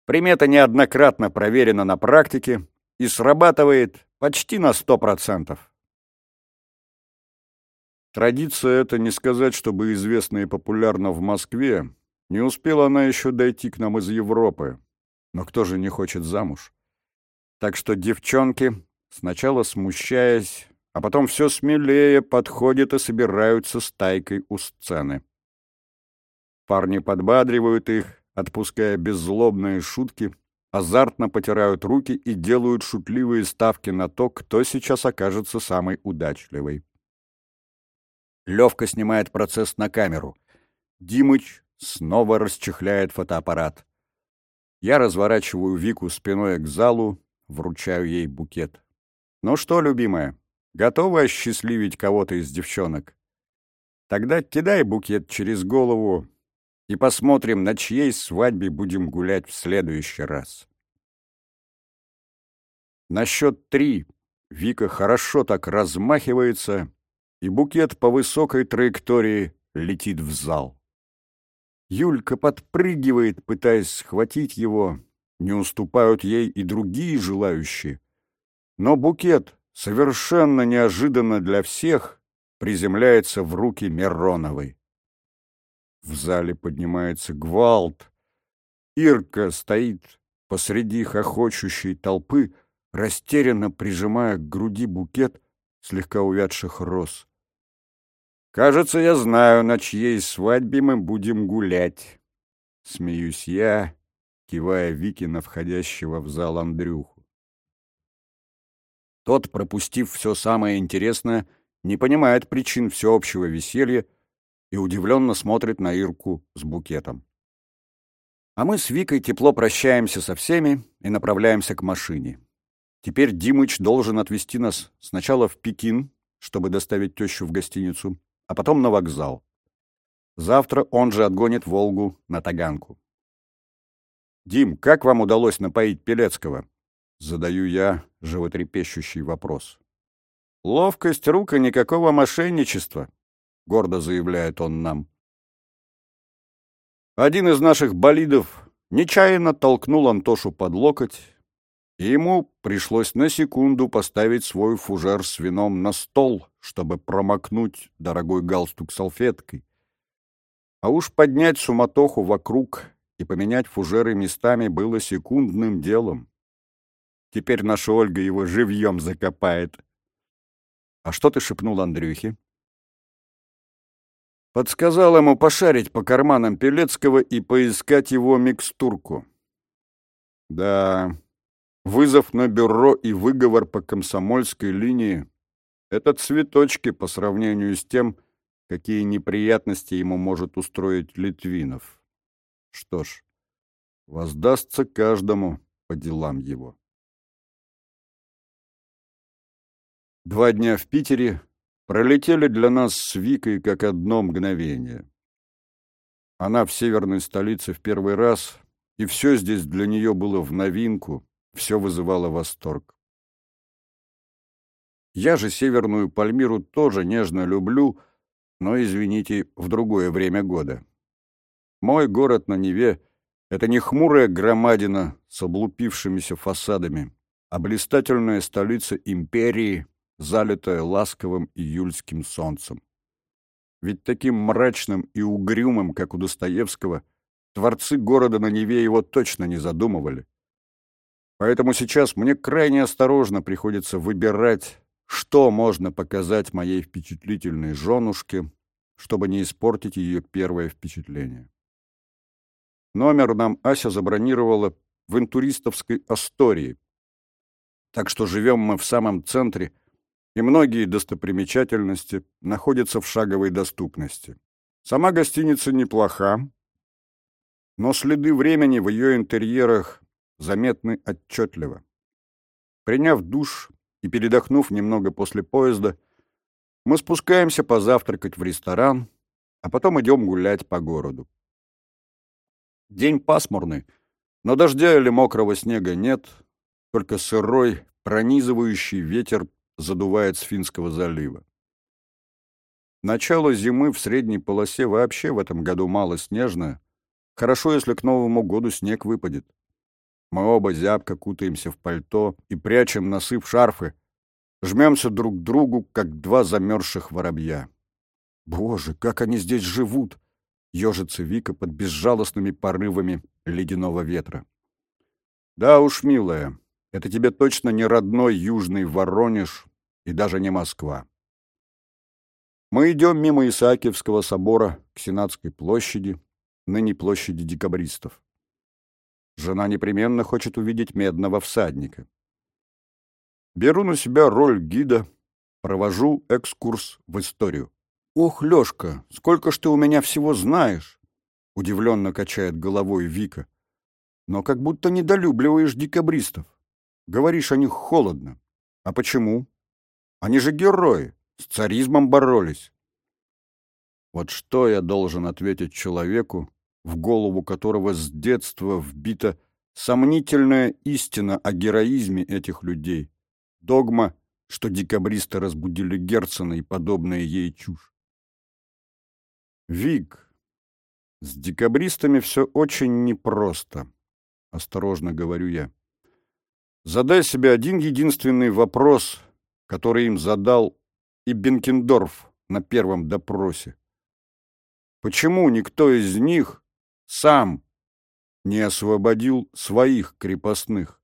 Примета неоднократно проверена на практике и срабатывает почти на сто процентов. Традиция эта не сказать, чтобы известна и популярна в Москве, не успела она еще дойти к нам из Европы. Но кто же не хочет замуж? Так что девчонки, сначала смущаясь, а потом все смелее подходят и собираются стайкой у сцены. Парни подбадривают их, отпуская беззлобные шутки, азартно потирают руки и делают шутливые ставки на то, кто сейчас окажется самой удачливой. Левка снимает процесс на камеру. Димыч снова расчехляет фотоаппарат. Я разворачиваю Вику спиной к залу, вручаю ей букет. «Ну что, любимая, готова осчастливить кого-то из девчонок? Тогда кидай букет через голову и посмотрим, на чьей свадьбе будем гулять в следующий раз». На счет три Вика хорошо так размахивается, и букет по высокой траектории летит в зал. Юлька подпрыгивает, пытаясь схватить его. Не уступают ей и другие желающие. Но букет, совершенно неожиданно для всех, приземляется в руки Мироновой. В зале поднимается гвалт. Ирка стоит посреди хохочущей толпы, растерянно прижимая к груди букет слегка увядших роз. Кажется, я знаю, на чьей свадьбе мы будем гулять. Смеюсь я, кивая Вики на входящего в зал Андрюху. Тот, пропустив все самое интересное, не понимает причин всеобщего веселья и удивленно смотрит на Ирку с букетом. А мы с Викой тепло прощаемся со всеми и направляемся к машине. Теперь Димыч должен отвезти нас сначала в Пекин, чтобы доставить тещу в гостиницу, а потом на вокзал. Завтра он же отгонит «Волгу» на Таганку. «Дим, как вам удалось напоить Пелецкого?» Задаю я животрепещущий вопрос. «Ловкость рук и никакого мошенничества», — гордо заявляет он нам. Один из наших болидов нечаянно толкнул Антошу под локоть, и ему пришлось на секунду поставить свой фужер с вином на стол, чтобы промокнуть дорогой галстук салфеткой. А уж поднять суматоху вокруг и поменять фужеры местами было секундным делом. Теперь наша Ольга его живьем закопает. А что ты шепнул Андрюхе? Подсказал ему пошарить по карманам Пелецкого и поискать его микстурку. Да, Вызов на бюро и выговор по комсомольской линии — это цветочки по сравнению с тем, какие неприятности ему может устроить Литвинов. Что ж, воздастся каждому по делам его. Два дня в Питере пролетели для нас с Викой как одно мгновение. Она в северной столице в первый раз, и все здесь для нее было в новинку, все вызывало восторг. Я же Северную Пальмиру тоже нежно люблю, но, извините, в другое время года. Мой город на Неве — это не хмурая громадина с облупившимися фасадами, а блистательная столица империи, залитая ласковым июльским солнцем. Ведь таким мрачным и угрюмым, как у Достоевского, творцы города на Неве его точно не задумывали. Поэтому сейчас мне крайне осторожно приходится выбирать, что можно показать моей впечатлительной женушке, чтобы не испортить ее первое впечатление. Номер нам Ася забронировала в интуристовской Астории. Так что живем мы в самом центре, и многие достопримечательности находятся в шаговой доступности. Сама гостиница неплоха, но следы времени в ее интерьерах заметны отчетливо. Приняв душ и передохнув немного после поезда, мы спускаемся позавтракать в ресторан, а потом идем гулять по городу. День пасмурный, но дождя или мокрого снега нет, только сырой, пронизывающий ветер задувает с Финского залива. Начало зимы в средней полосе вообще в этом году мало снежное. Хорошо, если к Новому году снег выпадет. Мы оба зябко кутаемся в пальто и прячем носы в шарфы, жмемся друг к другу, как два замерзших воробья. Боже, как они здесь живут! Ежится Вика под безжалостными порывами ледяного ветра. Да уж, милая, это тебе точно не родной южный Воронеж и даже не Москва. Мы идем мимо Исаакиевского собора к Сенатской площади, ныне площади декабристов. Жена непременно хочет увидеть медного всадника. Беру на себя роль гида, провожу экскурс в историю. «Ох, Лёшка, сколько ж ты у меня всего знаешь!» — удивленно качает головой Вика. «Но как будто недолюбливаешь декабристов. Говоришь о них холодно. А почему? Они же герои, с царизмом боролись». Вот что я должен ответить человеку, в голову которого с детства вбита сомнительная истина о героизме этих людей, догма, что декабристы разбудили Герцена и подобная ей чушь. Вик, с декабристами все очень непросто, осторожно говорю я. Задай себе один единственный вопрос, который им задал и Бенкендорф на первом допросе. Почему никто из них сам не освободил своих крепостных?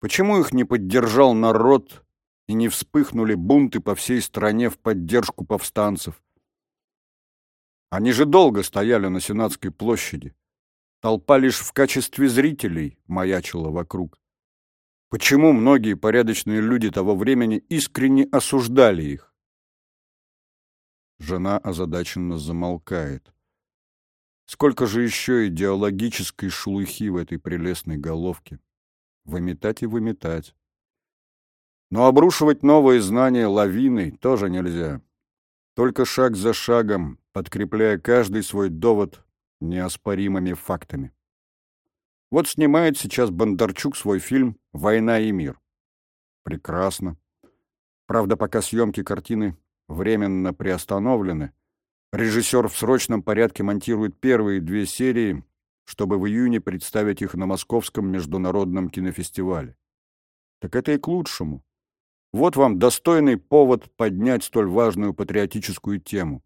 Почему их не поддержал народ и не вспыхнули бунты по всей стране в поддержку повстанцев? Они же долго стояли на Сенатской площади. Толпа лишь в качестве зрителей маячила вокруг. Почему многие порядочные люди того времени искренне осуждали их? Жена озадаченно замолкает. Сколько же еще идеологической шелухи в этой прелестной головке? Выметать и выметать. Но обрушивать новые знания лавиной тоже нельзя. Только шаг за шагом, подкрепляя каждый свой довод неоспоримыми фактами. Вот снимает сейчас Бондарчук свой фильм «Война и мир». Прекрасно. Правда, пока съемки картины временно приостановлены, Режиссер в срочном порядке монтирует первые две серии, чтобы в июне представить их на Московском международном кинофестивале. Так это и к лучшему. Вот вам достойный повод поднять столь важную патриотическую тему.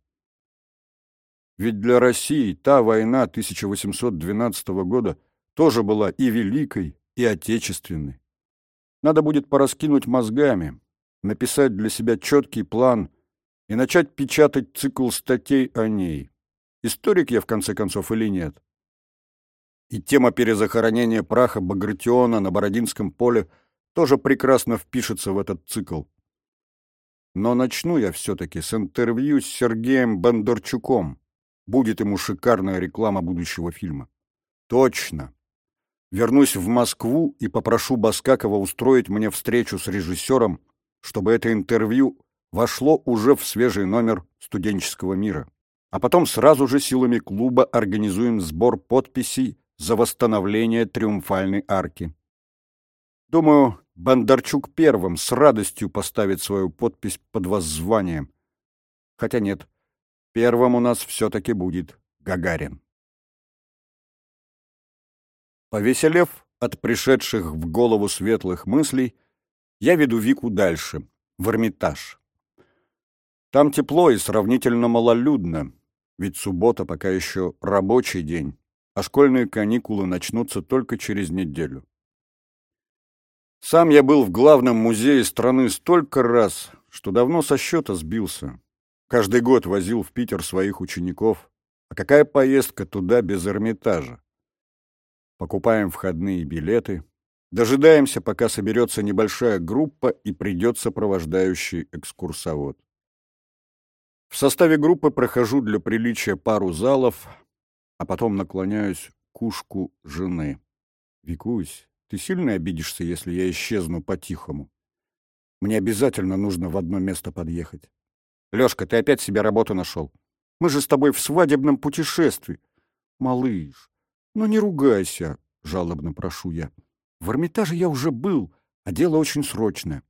Ведь для России та война 1812 года тоже была и великой, и отечественной. Надо будет пораскинуть мозгами, написать для себя четкий план и начать печатать цикл статей о ней. Историк я, в конце концов, или нет? И тема перезахоронения праха Багратиона на Бородинском поле тоже прекрасно впишется в этот цикл. Но начну я все-таки с интервью с Сергеем Бондарчуком. Будет ему шикарная реклама будущего фильма. Точно. Вернусь в Москву и попрошу Баскакова устроить мне встречу с режиссером, чтобы это интервью вошло уже в свежий номер студенческого мира. А потом сразу же силами клуба организуем сбор подписей за восстановление триумфальной арки. Думаю, Бондарчук первым с радостью поставит свою подпись под воззванием. Хотя нет, первым у нас все-таки будет Гагарин. Повеселев от пришедших в голову светлых мыслей, я веду Вику дальше, в Эрмитаж. Там тепло и сравнительно малолюдно, ведь суббота пока еще рабочий день, а школьные каникулы начнутся только через неделю. Сам я был в главном музее страны столько раз, что давно со счета сбился. Каждый год возил в Питер своих учеников. А какая поездка туда без Эрмитажа? Покупаем входные билеты, дожидаемся, пока соберется небольшая группа и придет сопровождающий экскурсовод. В составе группы прохожу для приличия пару залов, а потом наклоняюсь к ушку жены. «Викусь, ты сильно обидишься, если я исчезну по-тихому? Мне обязательно нужно в одно место подъехать. Лёшка, ты опять себе работу нашел. Мы же с тобой в свадебном путешествии. Малыш, ну не ругайся, жалобно прошу я. В Эрмитаже я уже был, а дело очень срочное.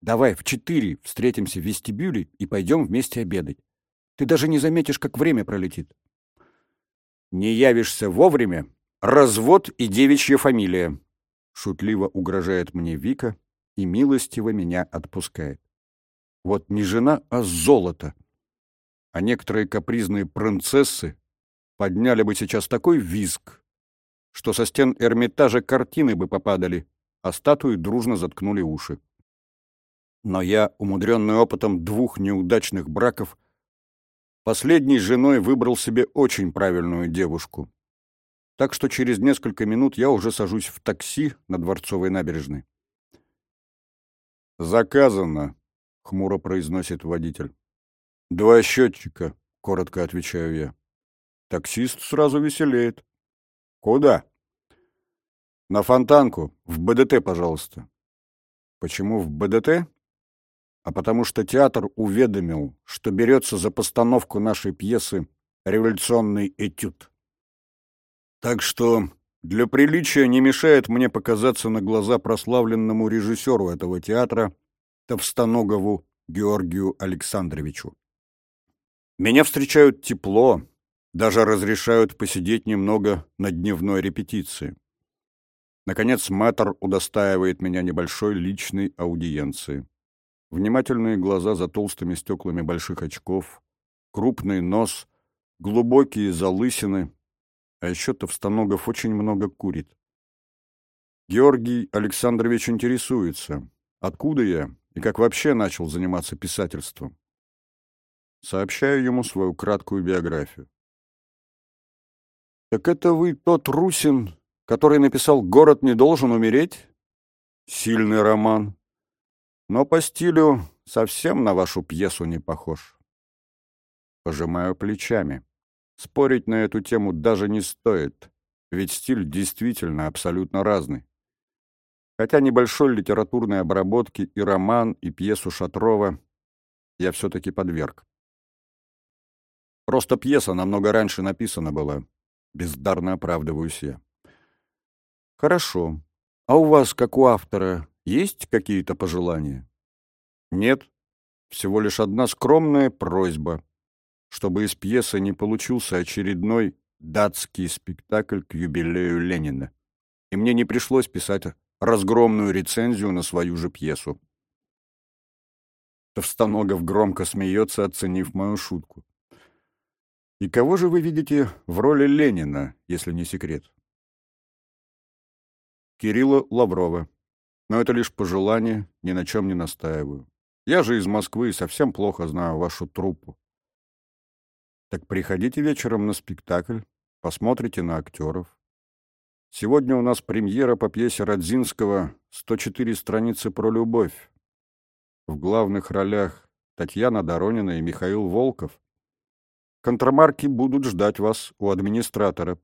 Давай в четыре встретимся в вестибюле и пойдем вместе обедать. Ты даже не заметишь, как время пролетит. Не явишься вовремя — развод и девичья фамилия. Шутливо угрожает мне Вика и милостиво меня отпускает. Вот не жена, а золото. А некоторые капризные принцессы подняли бы сейчас такой визг, что со стен Эрмитажа картины бы попадали, а статуи дружно заткнули уши. Но я, умудренный опытом двух неудачных браков, последней женой выбрал себе очень правильную девушку. так что через несколько минут я уже сажусь в такси на Дворцовой набережной. «Заказано», — хмуро произносит водитель. «Два счетчика», — коротко отвечаю я. Таксист сразу веселеет. «Куда?» «На Фонтанку, в БДТ, пожалуйста». «Почему в БДТ?» «А потому что театр уведомил, что берется за постановку нашей пьесы «Революционный этюд». Так что для приличия не мешает мне показаться на глаза прославленному режиссеру этого театра Товстоногову Георгию Александровичу. Меня встречают тепло, даже разрешают посидеть немного на дневной репетиции. Наконец, мэтр удостаивает меня небольшой личной аудиенции. Внимательные глаза за толстыми стеклами больших очков, крупный нос, глубокие залысины, а еще Товстоногов очень много курит. Георгий Александрович интересуется, откуда я и как вообще начал заниматься писательством. Сообщаю ему свою краткую биографию. «Так это вы тот Русин, который написал «Город не должен умереть»?» Сильный роман. Но по стилю совсем на вашу пьесу не похож. Пожимаю плечами. Спорить на эту тему даже не стоит, ведь стиль действительно абсолютно разный. Хотя небольшой литературной обработки и роман, и пьесу Шатрова я все-таки подверг. Просто пьеса намного раньше написана была. Бездарно оправдываюсь я. Хорошо. А у вас, как у автора, есть какие-то пожелания? Нет. Всего лишь одна скромная просьба чтобы из пьесы не получился очередной датский спектакль к юбилею Ленина, и мне не пришлось писать разгромную рецензию на свою же пьесу. Товстоногов громко смеется, оценив мою шутку. «И кого же вы видите в роли Ленина, если не секрет?» Кирилла Лаврова. Но это лишь пожелание, ни на чем не настаиваю. Я же из Москвы и совсем плохо знаю вашу труппу. Так приходите вечером на спектакль, посмотрите на актеров. Сегодня у нас премьера по пьесе Родзинского «104 страницы про любовь». В главных ролях Татьяна Доронина и Михаил Волков. Контрамарки будут ждать вас у администратора.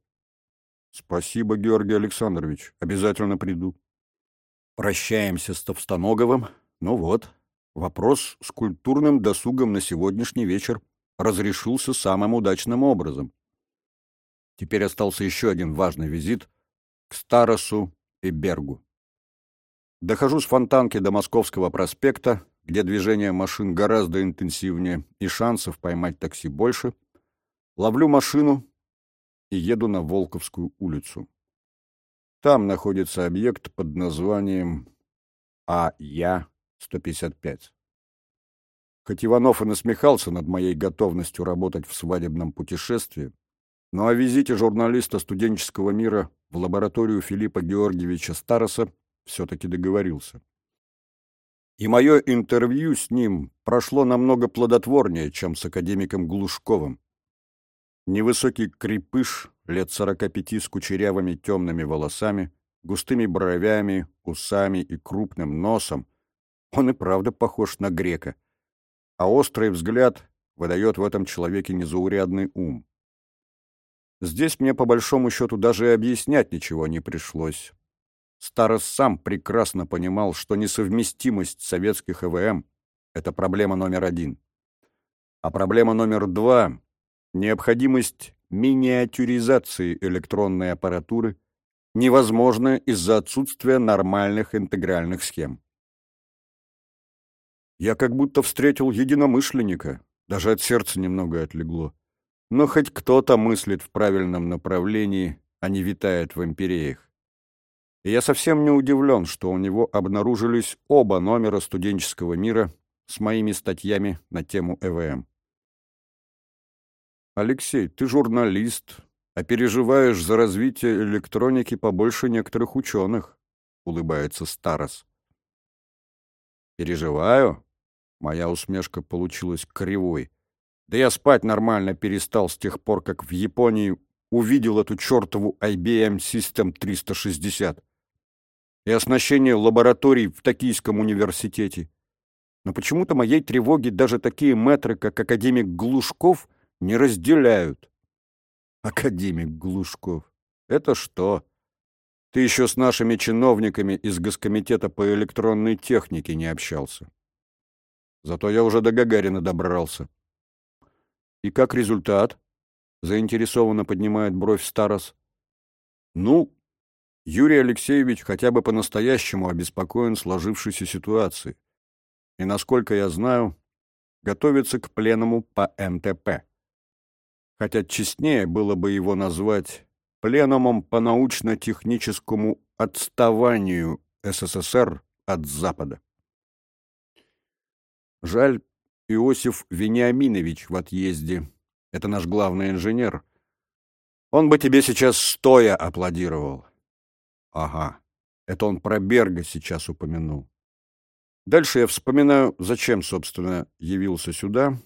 Спасибо, Георгий Александрович. Обязательно приду. Прощаемся с Товстоноговым. Ну вот, вопрос с культурным досугом на сегодняшний вечер разрешился самым удачным образом. Теперь остался еще один важный визит к Старосу и Бергу. Дохожу с Фонтанки до Московского проспекта, где движение машин гораздо интенсивнее и шансов поймать такси больше, ловлю машину и еду на Волковскую улицу. Там находится объект под названием АЯ-155. Хоть Иванов и насмехался над моей готовностью работать в свадебном путешествии, но о визите журналиста студенческого мира в лабораторию Филиппа Георгиевича Староса все-таки договорился. И мое интервью с ним прошло намного плодотворнее, чем с академиком Глушковым. Невысокий крепыш, лет сорока пяти с кучерявыми темными волосами, густыми бровями, усами и крупным носом, он и правда похож на грека — а острый взгляд выдает в этом человеке незаурядный ум. Здесь мне, по большому счету, даже объяснять ничего не пришлось. Старос сам прекрасно понимал, что несовместимость советских ЭВМ — это проблема номер один. А проблема номер два — необходимость миниатюризации электронной аппаратуры невозможна из-за отсутствия нормальных интегральных схем. Я как будто встретил единомышленника, даже от сердца немного отлегло. Но хоть кто-то мыслит в правильном направлении, а не витает в империях. И я совсем не удивлен, что у него обнаружились оба номера студенческого мира с моими статьями на тему ЭВМ. «Алексей, ты журналист, а переживаешь за развитие электроники побольше некоторых ученых», — улыбается Старос. «Переживаю?» Моя усмешка получилась кривой. Да я спать нормально перестал с тех пор, как в Японии увидел эту чертову IBM System 360 и оснащение лабораторий в Токийском университете. Но почему-то моей тревоги даже такие мэтры, как академик Глушков, не разделяют. Академик Глушков. Это что? Ты еще с нашими чиновниками из Госкомитета по электронной технике не общался. Зато я уже до Гагарина добрался. И как результат? Заинтересованно поднимает бровь Старос. Ну, Юрий Алексеевич хотя бы по-настоящему обеспокоен сложившейся ситуацией. И, насколько я знаю, готовится к пленуму по МТП. Хотя честнее было бы его назвать пленумом по научно-техническому отставанию СССР от Запада. Жаль, Иосиф Вениаминович в отъезде. Это наш главный инженер. Он бы тебе сейчас стоя аплодировал. Ага, это он про Берга сейчас упомянул. Дальше я вспоминаю, зачем, собственно, явился сюда,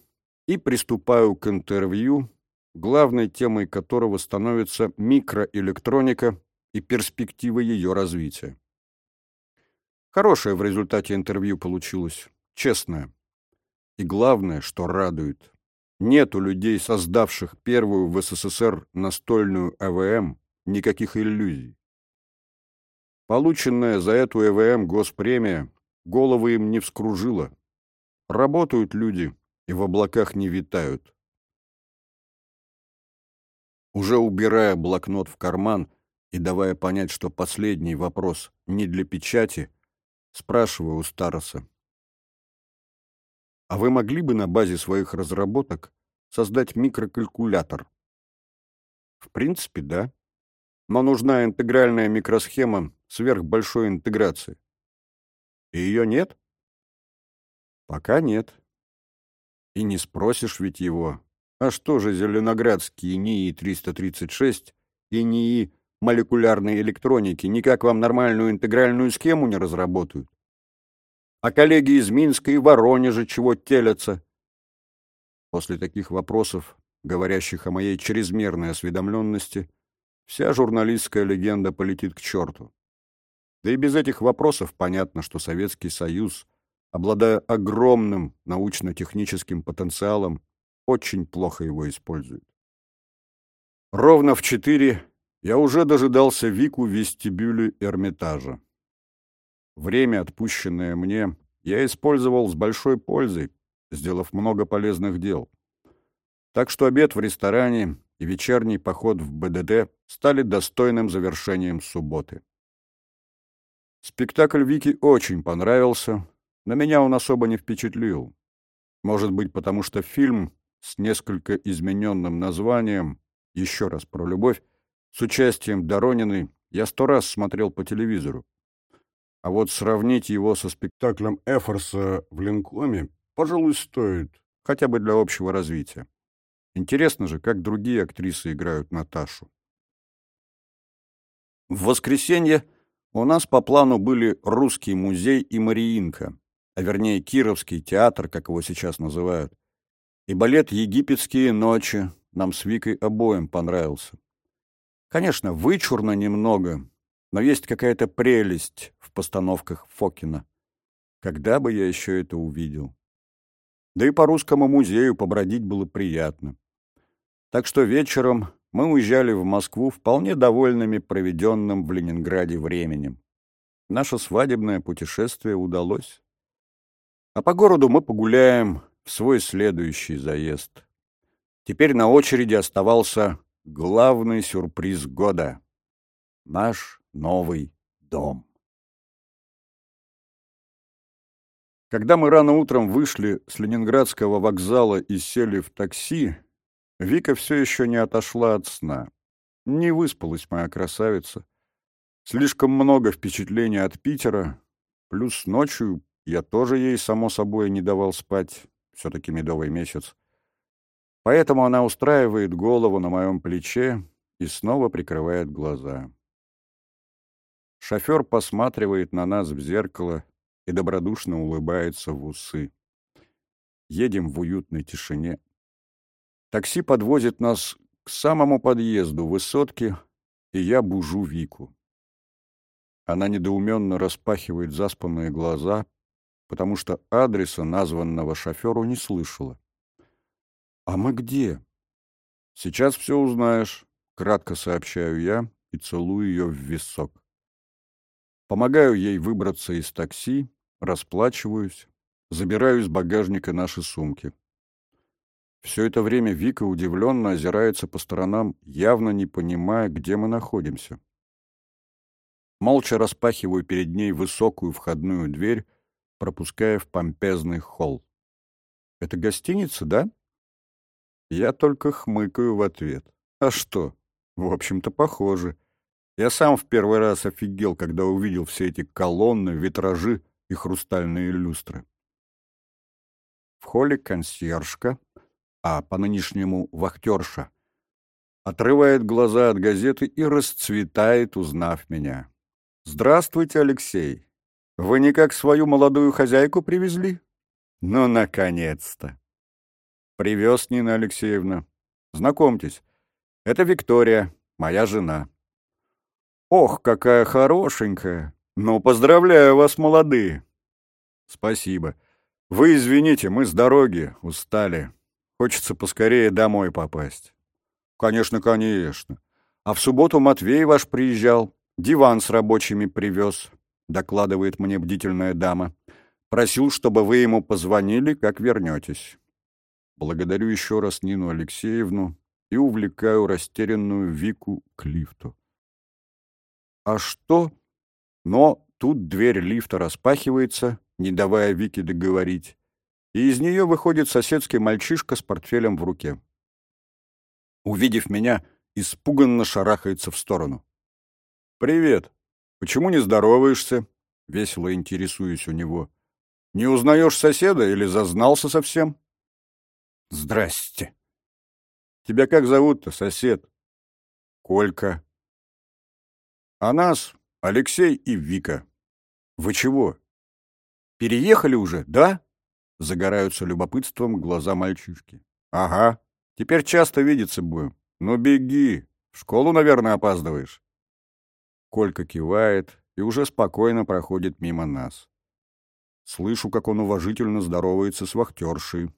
и приступаю к интервью, главной темой которого становится микроэлектроника и перспективы ее развития. Хорошее в результате интервью получилось, честное. И главное, что радует, нет у людей, создавших первую в СССР настольную ЭВМ, никаких иллюзий. Полученная за эту ЭВМ госпремия головы им не вскружила. Работают люди и в облаках не витают. Уже убирая блокнот в карман и давая понять, что последний вопрос не для печати, спрашиваю у Староса. А вы могли бы на базе своих разработок создать микрокалькулятор? В принципе, да. Но нужна интегральная микросхема сверхбольшой интеграции. И ее нет? Пока нет. И не спросишь ведь его. А что же зеленоградские НИИ-336 и НИИ молекулярной электроники никак вам нормальную интегральную схему не разработают? А коллеги из Минска и Воронежа чего телятся? После таких вопросов, говорящих о моей чрезмерной осведомленности, вся журналистская легенда полетит к черту. Да и без этих вопросов понятно, что Советский Союз, обладая огромным научно-техническим потенциалом, очень плохо его использует. Ровно в четыре я уже дожидался Вику в вестибюле Эрмитажа. Время, отпущенное мне, я использовал с большой пользой, сделав много полезных дел. Так что обед в ресторане и вечерний поход в БДД стали достойным завершением субботы. Спектакль Вики очень понравился, но меня он особо не впечатлил. Может быть, потому что фильм с несколько измененным названием «Еще раз про любовь» с участием Дорониной я сто раз смотрел по телевизору. А вот сравнить его со спектаклем Эфорса в Линкоме, пожалуй, стоит, хотя бы для общего развития. Интересно же, как другие актрисы играют Наташу. В воскресенье у нас по плану были Русский музей и Мариинка, а вернее Кировский театр, как его сейчас называют, и балет «Египетские ночи» нам с Викой обоим понравился. Конечно, вычурно немного, но есть какая-то прелесть в постановках Фокина. Когда бы я еще это увидел? Да и по русскому музею побродить было приятно. Так что вечером мы уезжали в Москву вполне довольными проведенным в Ленинграде временем. Наше свадебное путешествие удалось. А по городу мы погуляем свой следующий заезд. Теперь на очереди оставался главный сюрприз года — наш новый дом. Когда мы рано утром вышли с Ленинградского вокзала и сели в такси, Вика все еще не отошла от сна. Не выспалась моя красавица. Слишком много впечатлений от Питера, плюс ночью я тоже ей, само собой, не давал спать, все-таки медовый месяц. Поэтому она устраивает голову на моем плече и снова прикрывает глаза. Шофер посматривает на нас в зеркало и добродушно улыбается в усы. Едем в уютной тишине. Такси подвозит нас к самому подъезду высотки, и я бужу Вику. Она недоуменно распахивает заспанные глаза, потому что адреса названного шоферу не слышала. «А мы где?» «Сейчас все узнаешь», — кратко сообщаю я и целую ее в висок. Помогаю ей выбраться из такси, расплачиваюсь, забираю из багажника наши сумки. Все это время Вика удивленно озирается по сторонам, явно не понимая, где мы находимся. Молча распахиваю перед ней высокую входную дверь, пропуская в помпезный холл. «Это гостиница, да?» Я только хмыкаю в ответ. «А что? В общем-то, похоже. Я сам в первый раз офигел, когда увидел все эти колонны, витражи и хрустальные люстры». В холле консьержка, а по нынешнему вахтерша, отрывает глаза от газеты и расцветает, узнав меня. «Здравствуйте, Алексей. Вы никак свою молодую хозяйку привезли?» «Ну, наконец-то!» «Привез, Нина Алексеевна. Знакомьтесь, это Виктория, моя жена». «Ох, какая хорошенькая! Ну, поздравляю вас, молодые!» «Спасибо. Вы извините, мы с дороги, устали. Хочется поскорее домой попасть». «Конечно, конечно. А в субботу Матвей ваш приезжал. Диван с рабочими привез, докладывает мне бдительная дама. Просил, чтобы вы ему позвонили, как вернетесь. Благодарю еще раз Нину Алексеевну и увлекаю растерянную Вику к лифту. А что? Но тут дверь лифта распахивается, не давая Вике договорить, и из нее выходит соседский мальчишка с портфелем в руке. Увидев меня, испуганно шарахается в сторону. «Привет. Почему не здороваешься?» — весело интересуюсь у него. «Не узнаешь соседа или зазнался совсем?» «Здрасте». «Тебя как зовут-то, сосед?» «Колька». «А нас Алексей и Вика. Вы чего? Переехали уже, да?» Загораются любопытством глаза мальчишки. «Ага. Теперь часто видеться будем. Ну беги. В школу, наверное, опаздываешь». Колька кивает и уже спокойно проходит мимо нас. Слышу, как он уважительно здоровается с вахтершей.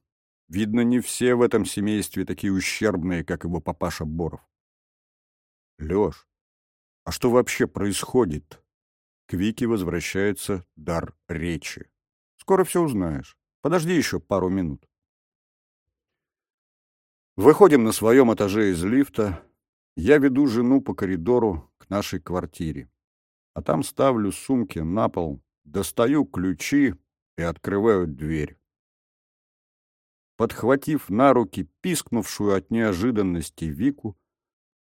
Видно, не все в этом семействе такие ущербные, как его папаша Боров. Лёш, а что вообще происходит? К Вике возвращается дар речи. Скоро все узнаешь. Подожди еще пару минут. Выходим на своем этаже из лифта. Я веду жену по коридору нашей квартире. А там ставлю сумки на пол, достаю ключи и открываю дверь. Подхватив на руки пискнувшую от неожиданности Вику,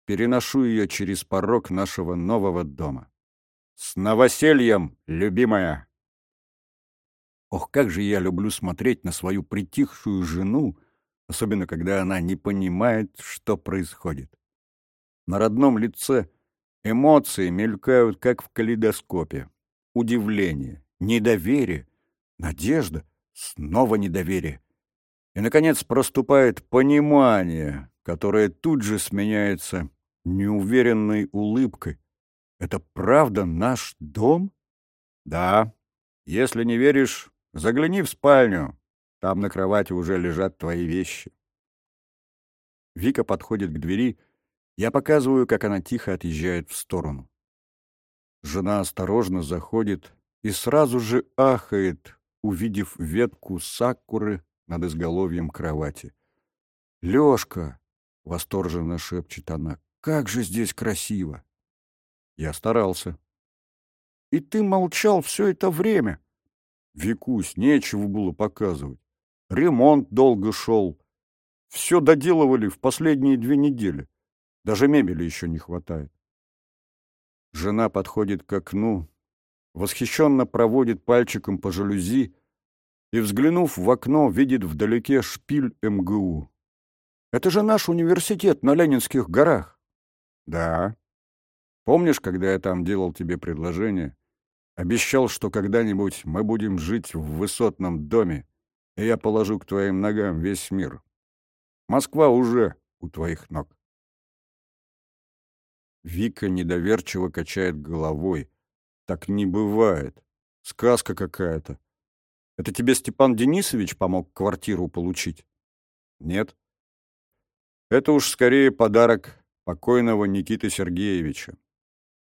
переношу ее через порог нашего нового дома. «С новосельем, любимая!» Ох, как же я люблю смотреть на свою притихшую жену, особенно когда она не понимает, что происходит. На родном лице эмоции мелькают, как в калейдоскопе. Удивление, недоверие, надежда, снова недоверие. И, наконец, проступает понимание, которое тут же сменяется неуверенной улыбкой. Это правда наш дом? Да. Если не веришь, загляни в спальню. Там на кровати уже лежат твои вещи. Вика подходит к двери, я показываю, как она тихо отъезжает в сторону. Жена осторожно заходит и сразу же ахает, увидев ветку сакуры над изголовьем кровати. «Лёшка!» — восторженно шепчет она. «Как же здесь красиво!» Я старался. «И ты молчал все это время!» Викусь, нечего было показывать. Ремонт долго шел. Все доделывали в последние две недели. Даже мебели еще не хватает. Жена подходит к окну, восхищенно проводит пальчиком по жалюзи и, взглянув в окно, видит вдалеке шпиль МГУ. «Это же наш университет на Ленинских горах». «Да. Помнишь, когда я там делал тебе предложение? Обещал, что когда-нибудь мы будем жить в высотном доме, и я положу к твоим ногам весь мир. Москва уже у твоих ног». Вика недоверчиво качает головой. Так не бывает. Сказка какая-то. Это тебе Степан Денисович помог квартиру получить? Нет. Это уж скорее подарок покойного Никиты Сергеевича.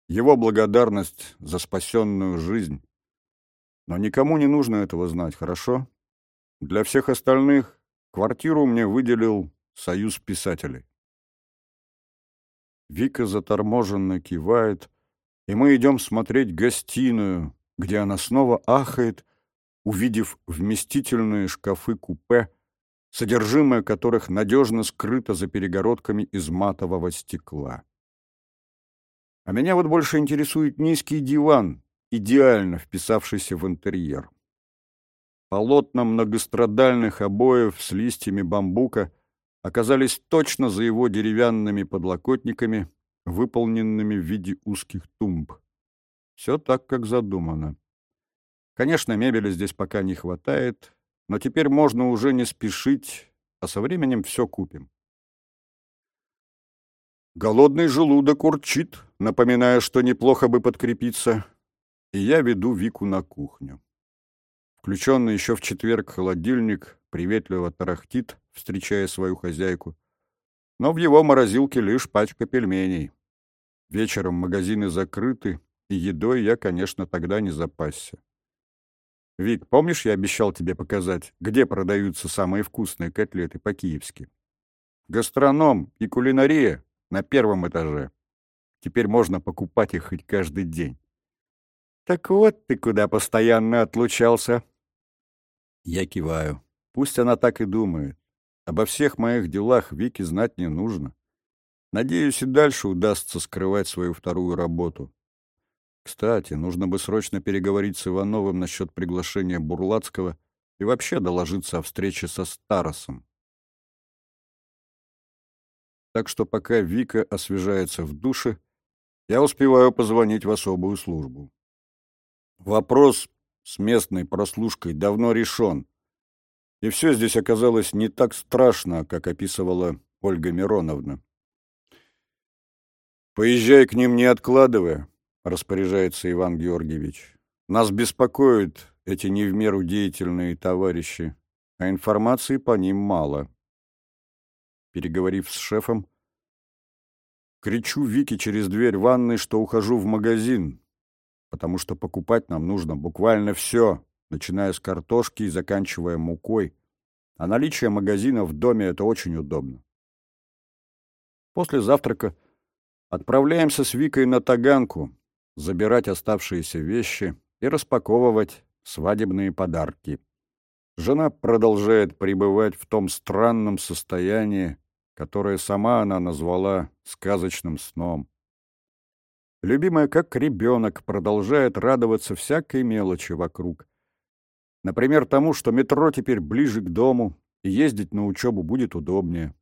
Его благодарность за спасенную жизнь. Но никому не нужно этого знать, хорошо? Для всех остальных квартиру мне выделил Союз писателей. Вика заторможенно кивает, и мы идем смотреть гостиную, где она снова ахает, увидев вместительные шкафы-купе, содержимое которых надежно скрыто за перегородками из матового стекла. А меня вот больше интересует низкий диван, идеально вписавшийся в интерьер. Полотна многострадальных обоев с листьями бамбука оказались точно за его деревянными подлокотниками, выполненными в виде узких тумб. Все так, как задумано. Конечно, мебели здесь пока не хватает, но теперь можно уже не спешить, а со временем все купим. Голодный желудок урчит, напоминая, что неплохо бы подкрепиться, и я веду Вику на кухню. Включенный еще в четверг холодильник приветливо тарахтит, встречая свою хозяйку, но в его морозилке лишь пачка пельменей. Вечером магазины закрыты, и едой я, конечно, тогда не запасся. Вик, помнишь, я обещал тебе показать, где продаются самые вкусные котлеты по-киевски? Гастроном и кулинария на первом этаже. Теперь можно покупать их хоть каждый день. Так вот ты куда постоянно отлучался. Я киваю. Пусть она так и думает. Обо всех моих делах Вике знать не нужно. Надеюсь, и дальше удастся скрывать свою вторую работу. Кстати, нужно бы срочно переговорить с Ивановым насчет приглашения Бурлацкого и вообще доложиться о встрече со Старосом. Так что пока Вика освежается в душе, я успеваю позвонить в особую службу. Вопрос с местной прослушкой давно решен, и все здесь оказалось не так страшно, как описывала Ольга Мироновна. «Поезжай к ним, не откладывая», — распоряжается Иван Георгиевич. «Нас беспокоят эти не в меру деятельные товарищи, а информации по ним мало». Переговорив с шефом, кричу Вике через дверь ванной, что ухожу в магазин, потому что покупать нам нужно буквально все, начиная с картошки и заканчивая мукой, а наличие магазина в доме — это очень удобно. После завтрака отправляемся с Викой на Таганку, забирать оставшиеся вещи и распаковывать свадебные подарки. Жена продолжает пребывать в том странном состоянии, которое сама она назвала сказочным сном. Любимая, как ребенок, продолжает радоваться всякой мелочи вокруг. Например, тому, что метро теперь ближе к дому, и ездить на учебу будет удобнее.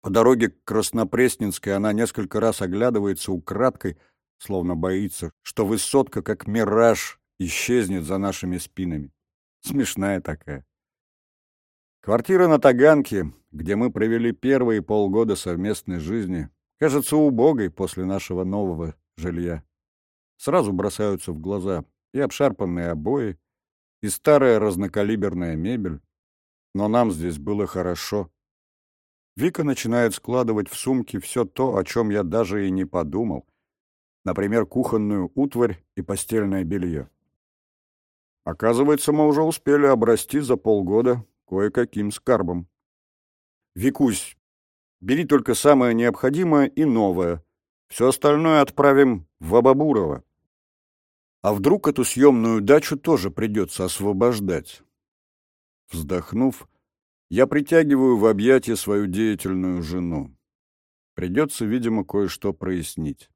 По дороге к Краснопресненской она несколько раз оглядывается украдкой, словно боится, что высотка, как мираж, исчезнет за нашими спинами. Смешная такая. Квартира на Таганке, где мы провели первые полгода совместной жизни, кажется убогой после нашего нового жилья. Сразу бросаются в глаза и обшарпанные обои, и старая разнокалиберная мебель. Но нам здесь было хорошо. Вика начинает складывать в сумки все то, о чем я даже и не подумал. Например, кухонную утварь и постельное белье. Оказывается, мы уже успели обрасти за полгода кое-каким скарбом. Викусь, бери только самое необходимое и новое. Все остальное отправим в Абабурово. А вдруг эту съемную дачу тоже придется освобождать? Вздохнув, я притягиваю в объятия свою деятельную жену. Придется, видимо, кое-что прояснить.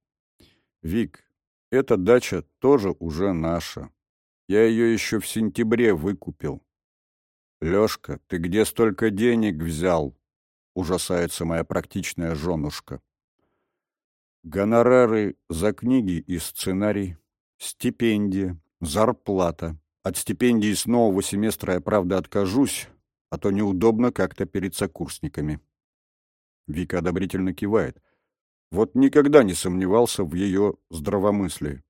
Вик, эта дача тоже уже наша. Я ее еще в сентябре выкупил. Лешка, ты где столько денег взял? Ужасается моя практичная женушка. Гонорары за книги и сценарий Стипендия, зарплата. От стипендии с нового семестра я, правда, откажусь, а то неудобно как-то перед сокурсниками. Вика одобрительно кивает. Вот никогда не сомневался в ее здравомыслии.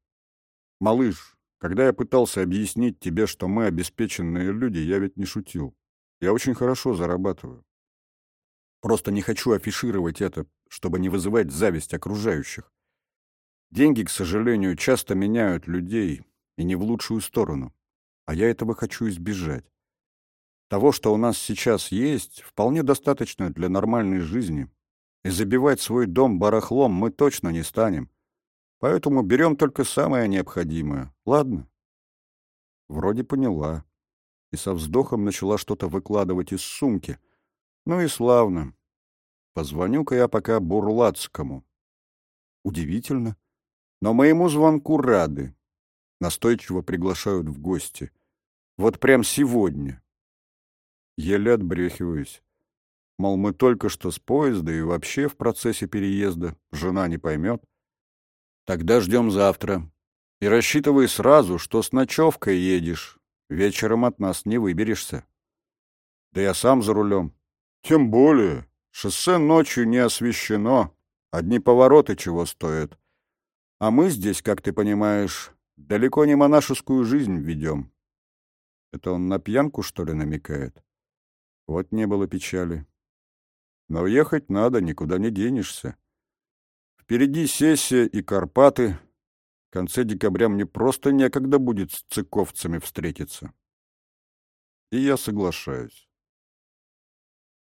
Малыш, когда я пытался объяснить тебе, что мы обеспеченные люди, я ведь не шутил. Я очень хорошо зарабатываю. Просто не хочу афишировать это, чтобы не вызывать зависть окружающих. Деньги, к сожалению, часто меняют людей, и не в лучшую сторону. А я этого хочу избежать. Того, что у нас сейчас есть, вполне достаточно для нормальной жизни. И забивать свой дом барахлом мы точно не станем. Поэтому берем только самое необходимое. Ладно? Вроде поняла. И со вздохом начала что-то выкладывать из сумки. Ну и славно. Позвоню-ка я пока Бурлацкому. Удивительно. Но моему звонку рады. Настойчиво приглашают в гости. Вот прям сегодня. Еле отбрехиваюсь. Мол, мы только что с поезда и вообще в процессе переезда. Жена не поймет. Тогда ждем завтра. И рассчитывай сразу, что с ночевкой едешь. Вечером от нас не выберешься. Да я сам за рулем. Тем более. Шоссе ночью не освещено. Одни повороты чего стоят. А мы здесь, как ты понимаешь, далеко не монашескую жизнь ведем. Это он на пьянку, что ли, намекает? Вот не было печали. Но ехать надо, никуда не денешься. Впереди сессия и Карпаты. В конце декабря мне просто некогда будет с цыковцами встретиться. И я соглашаюсь.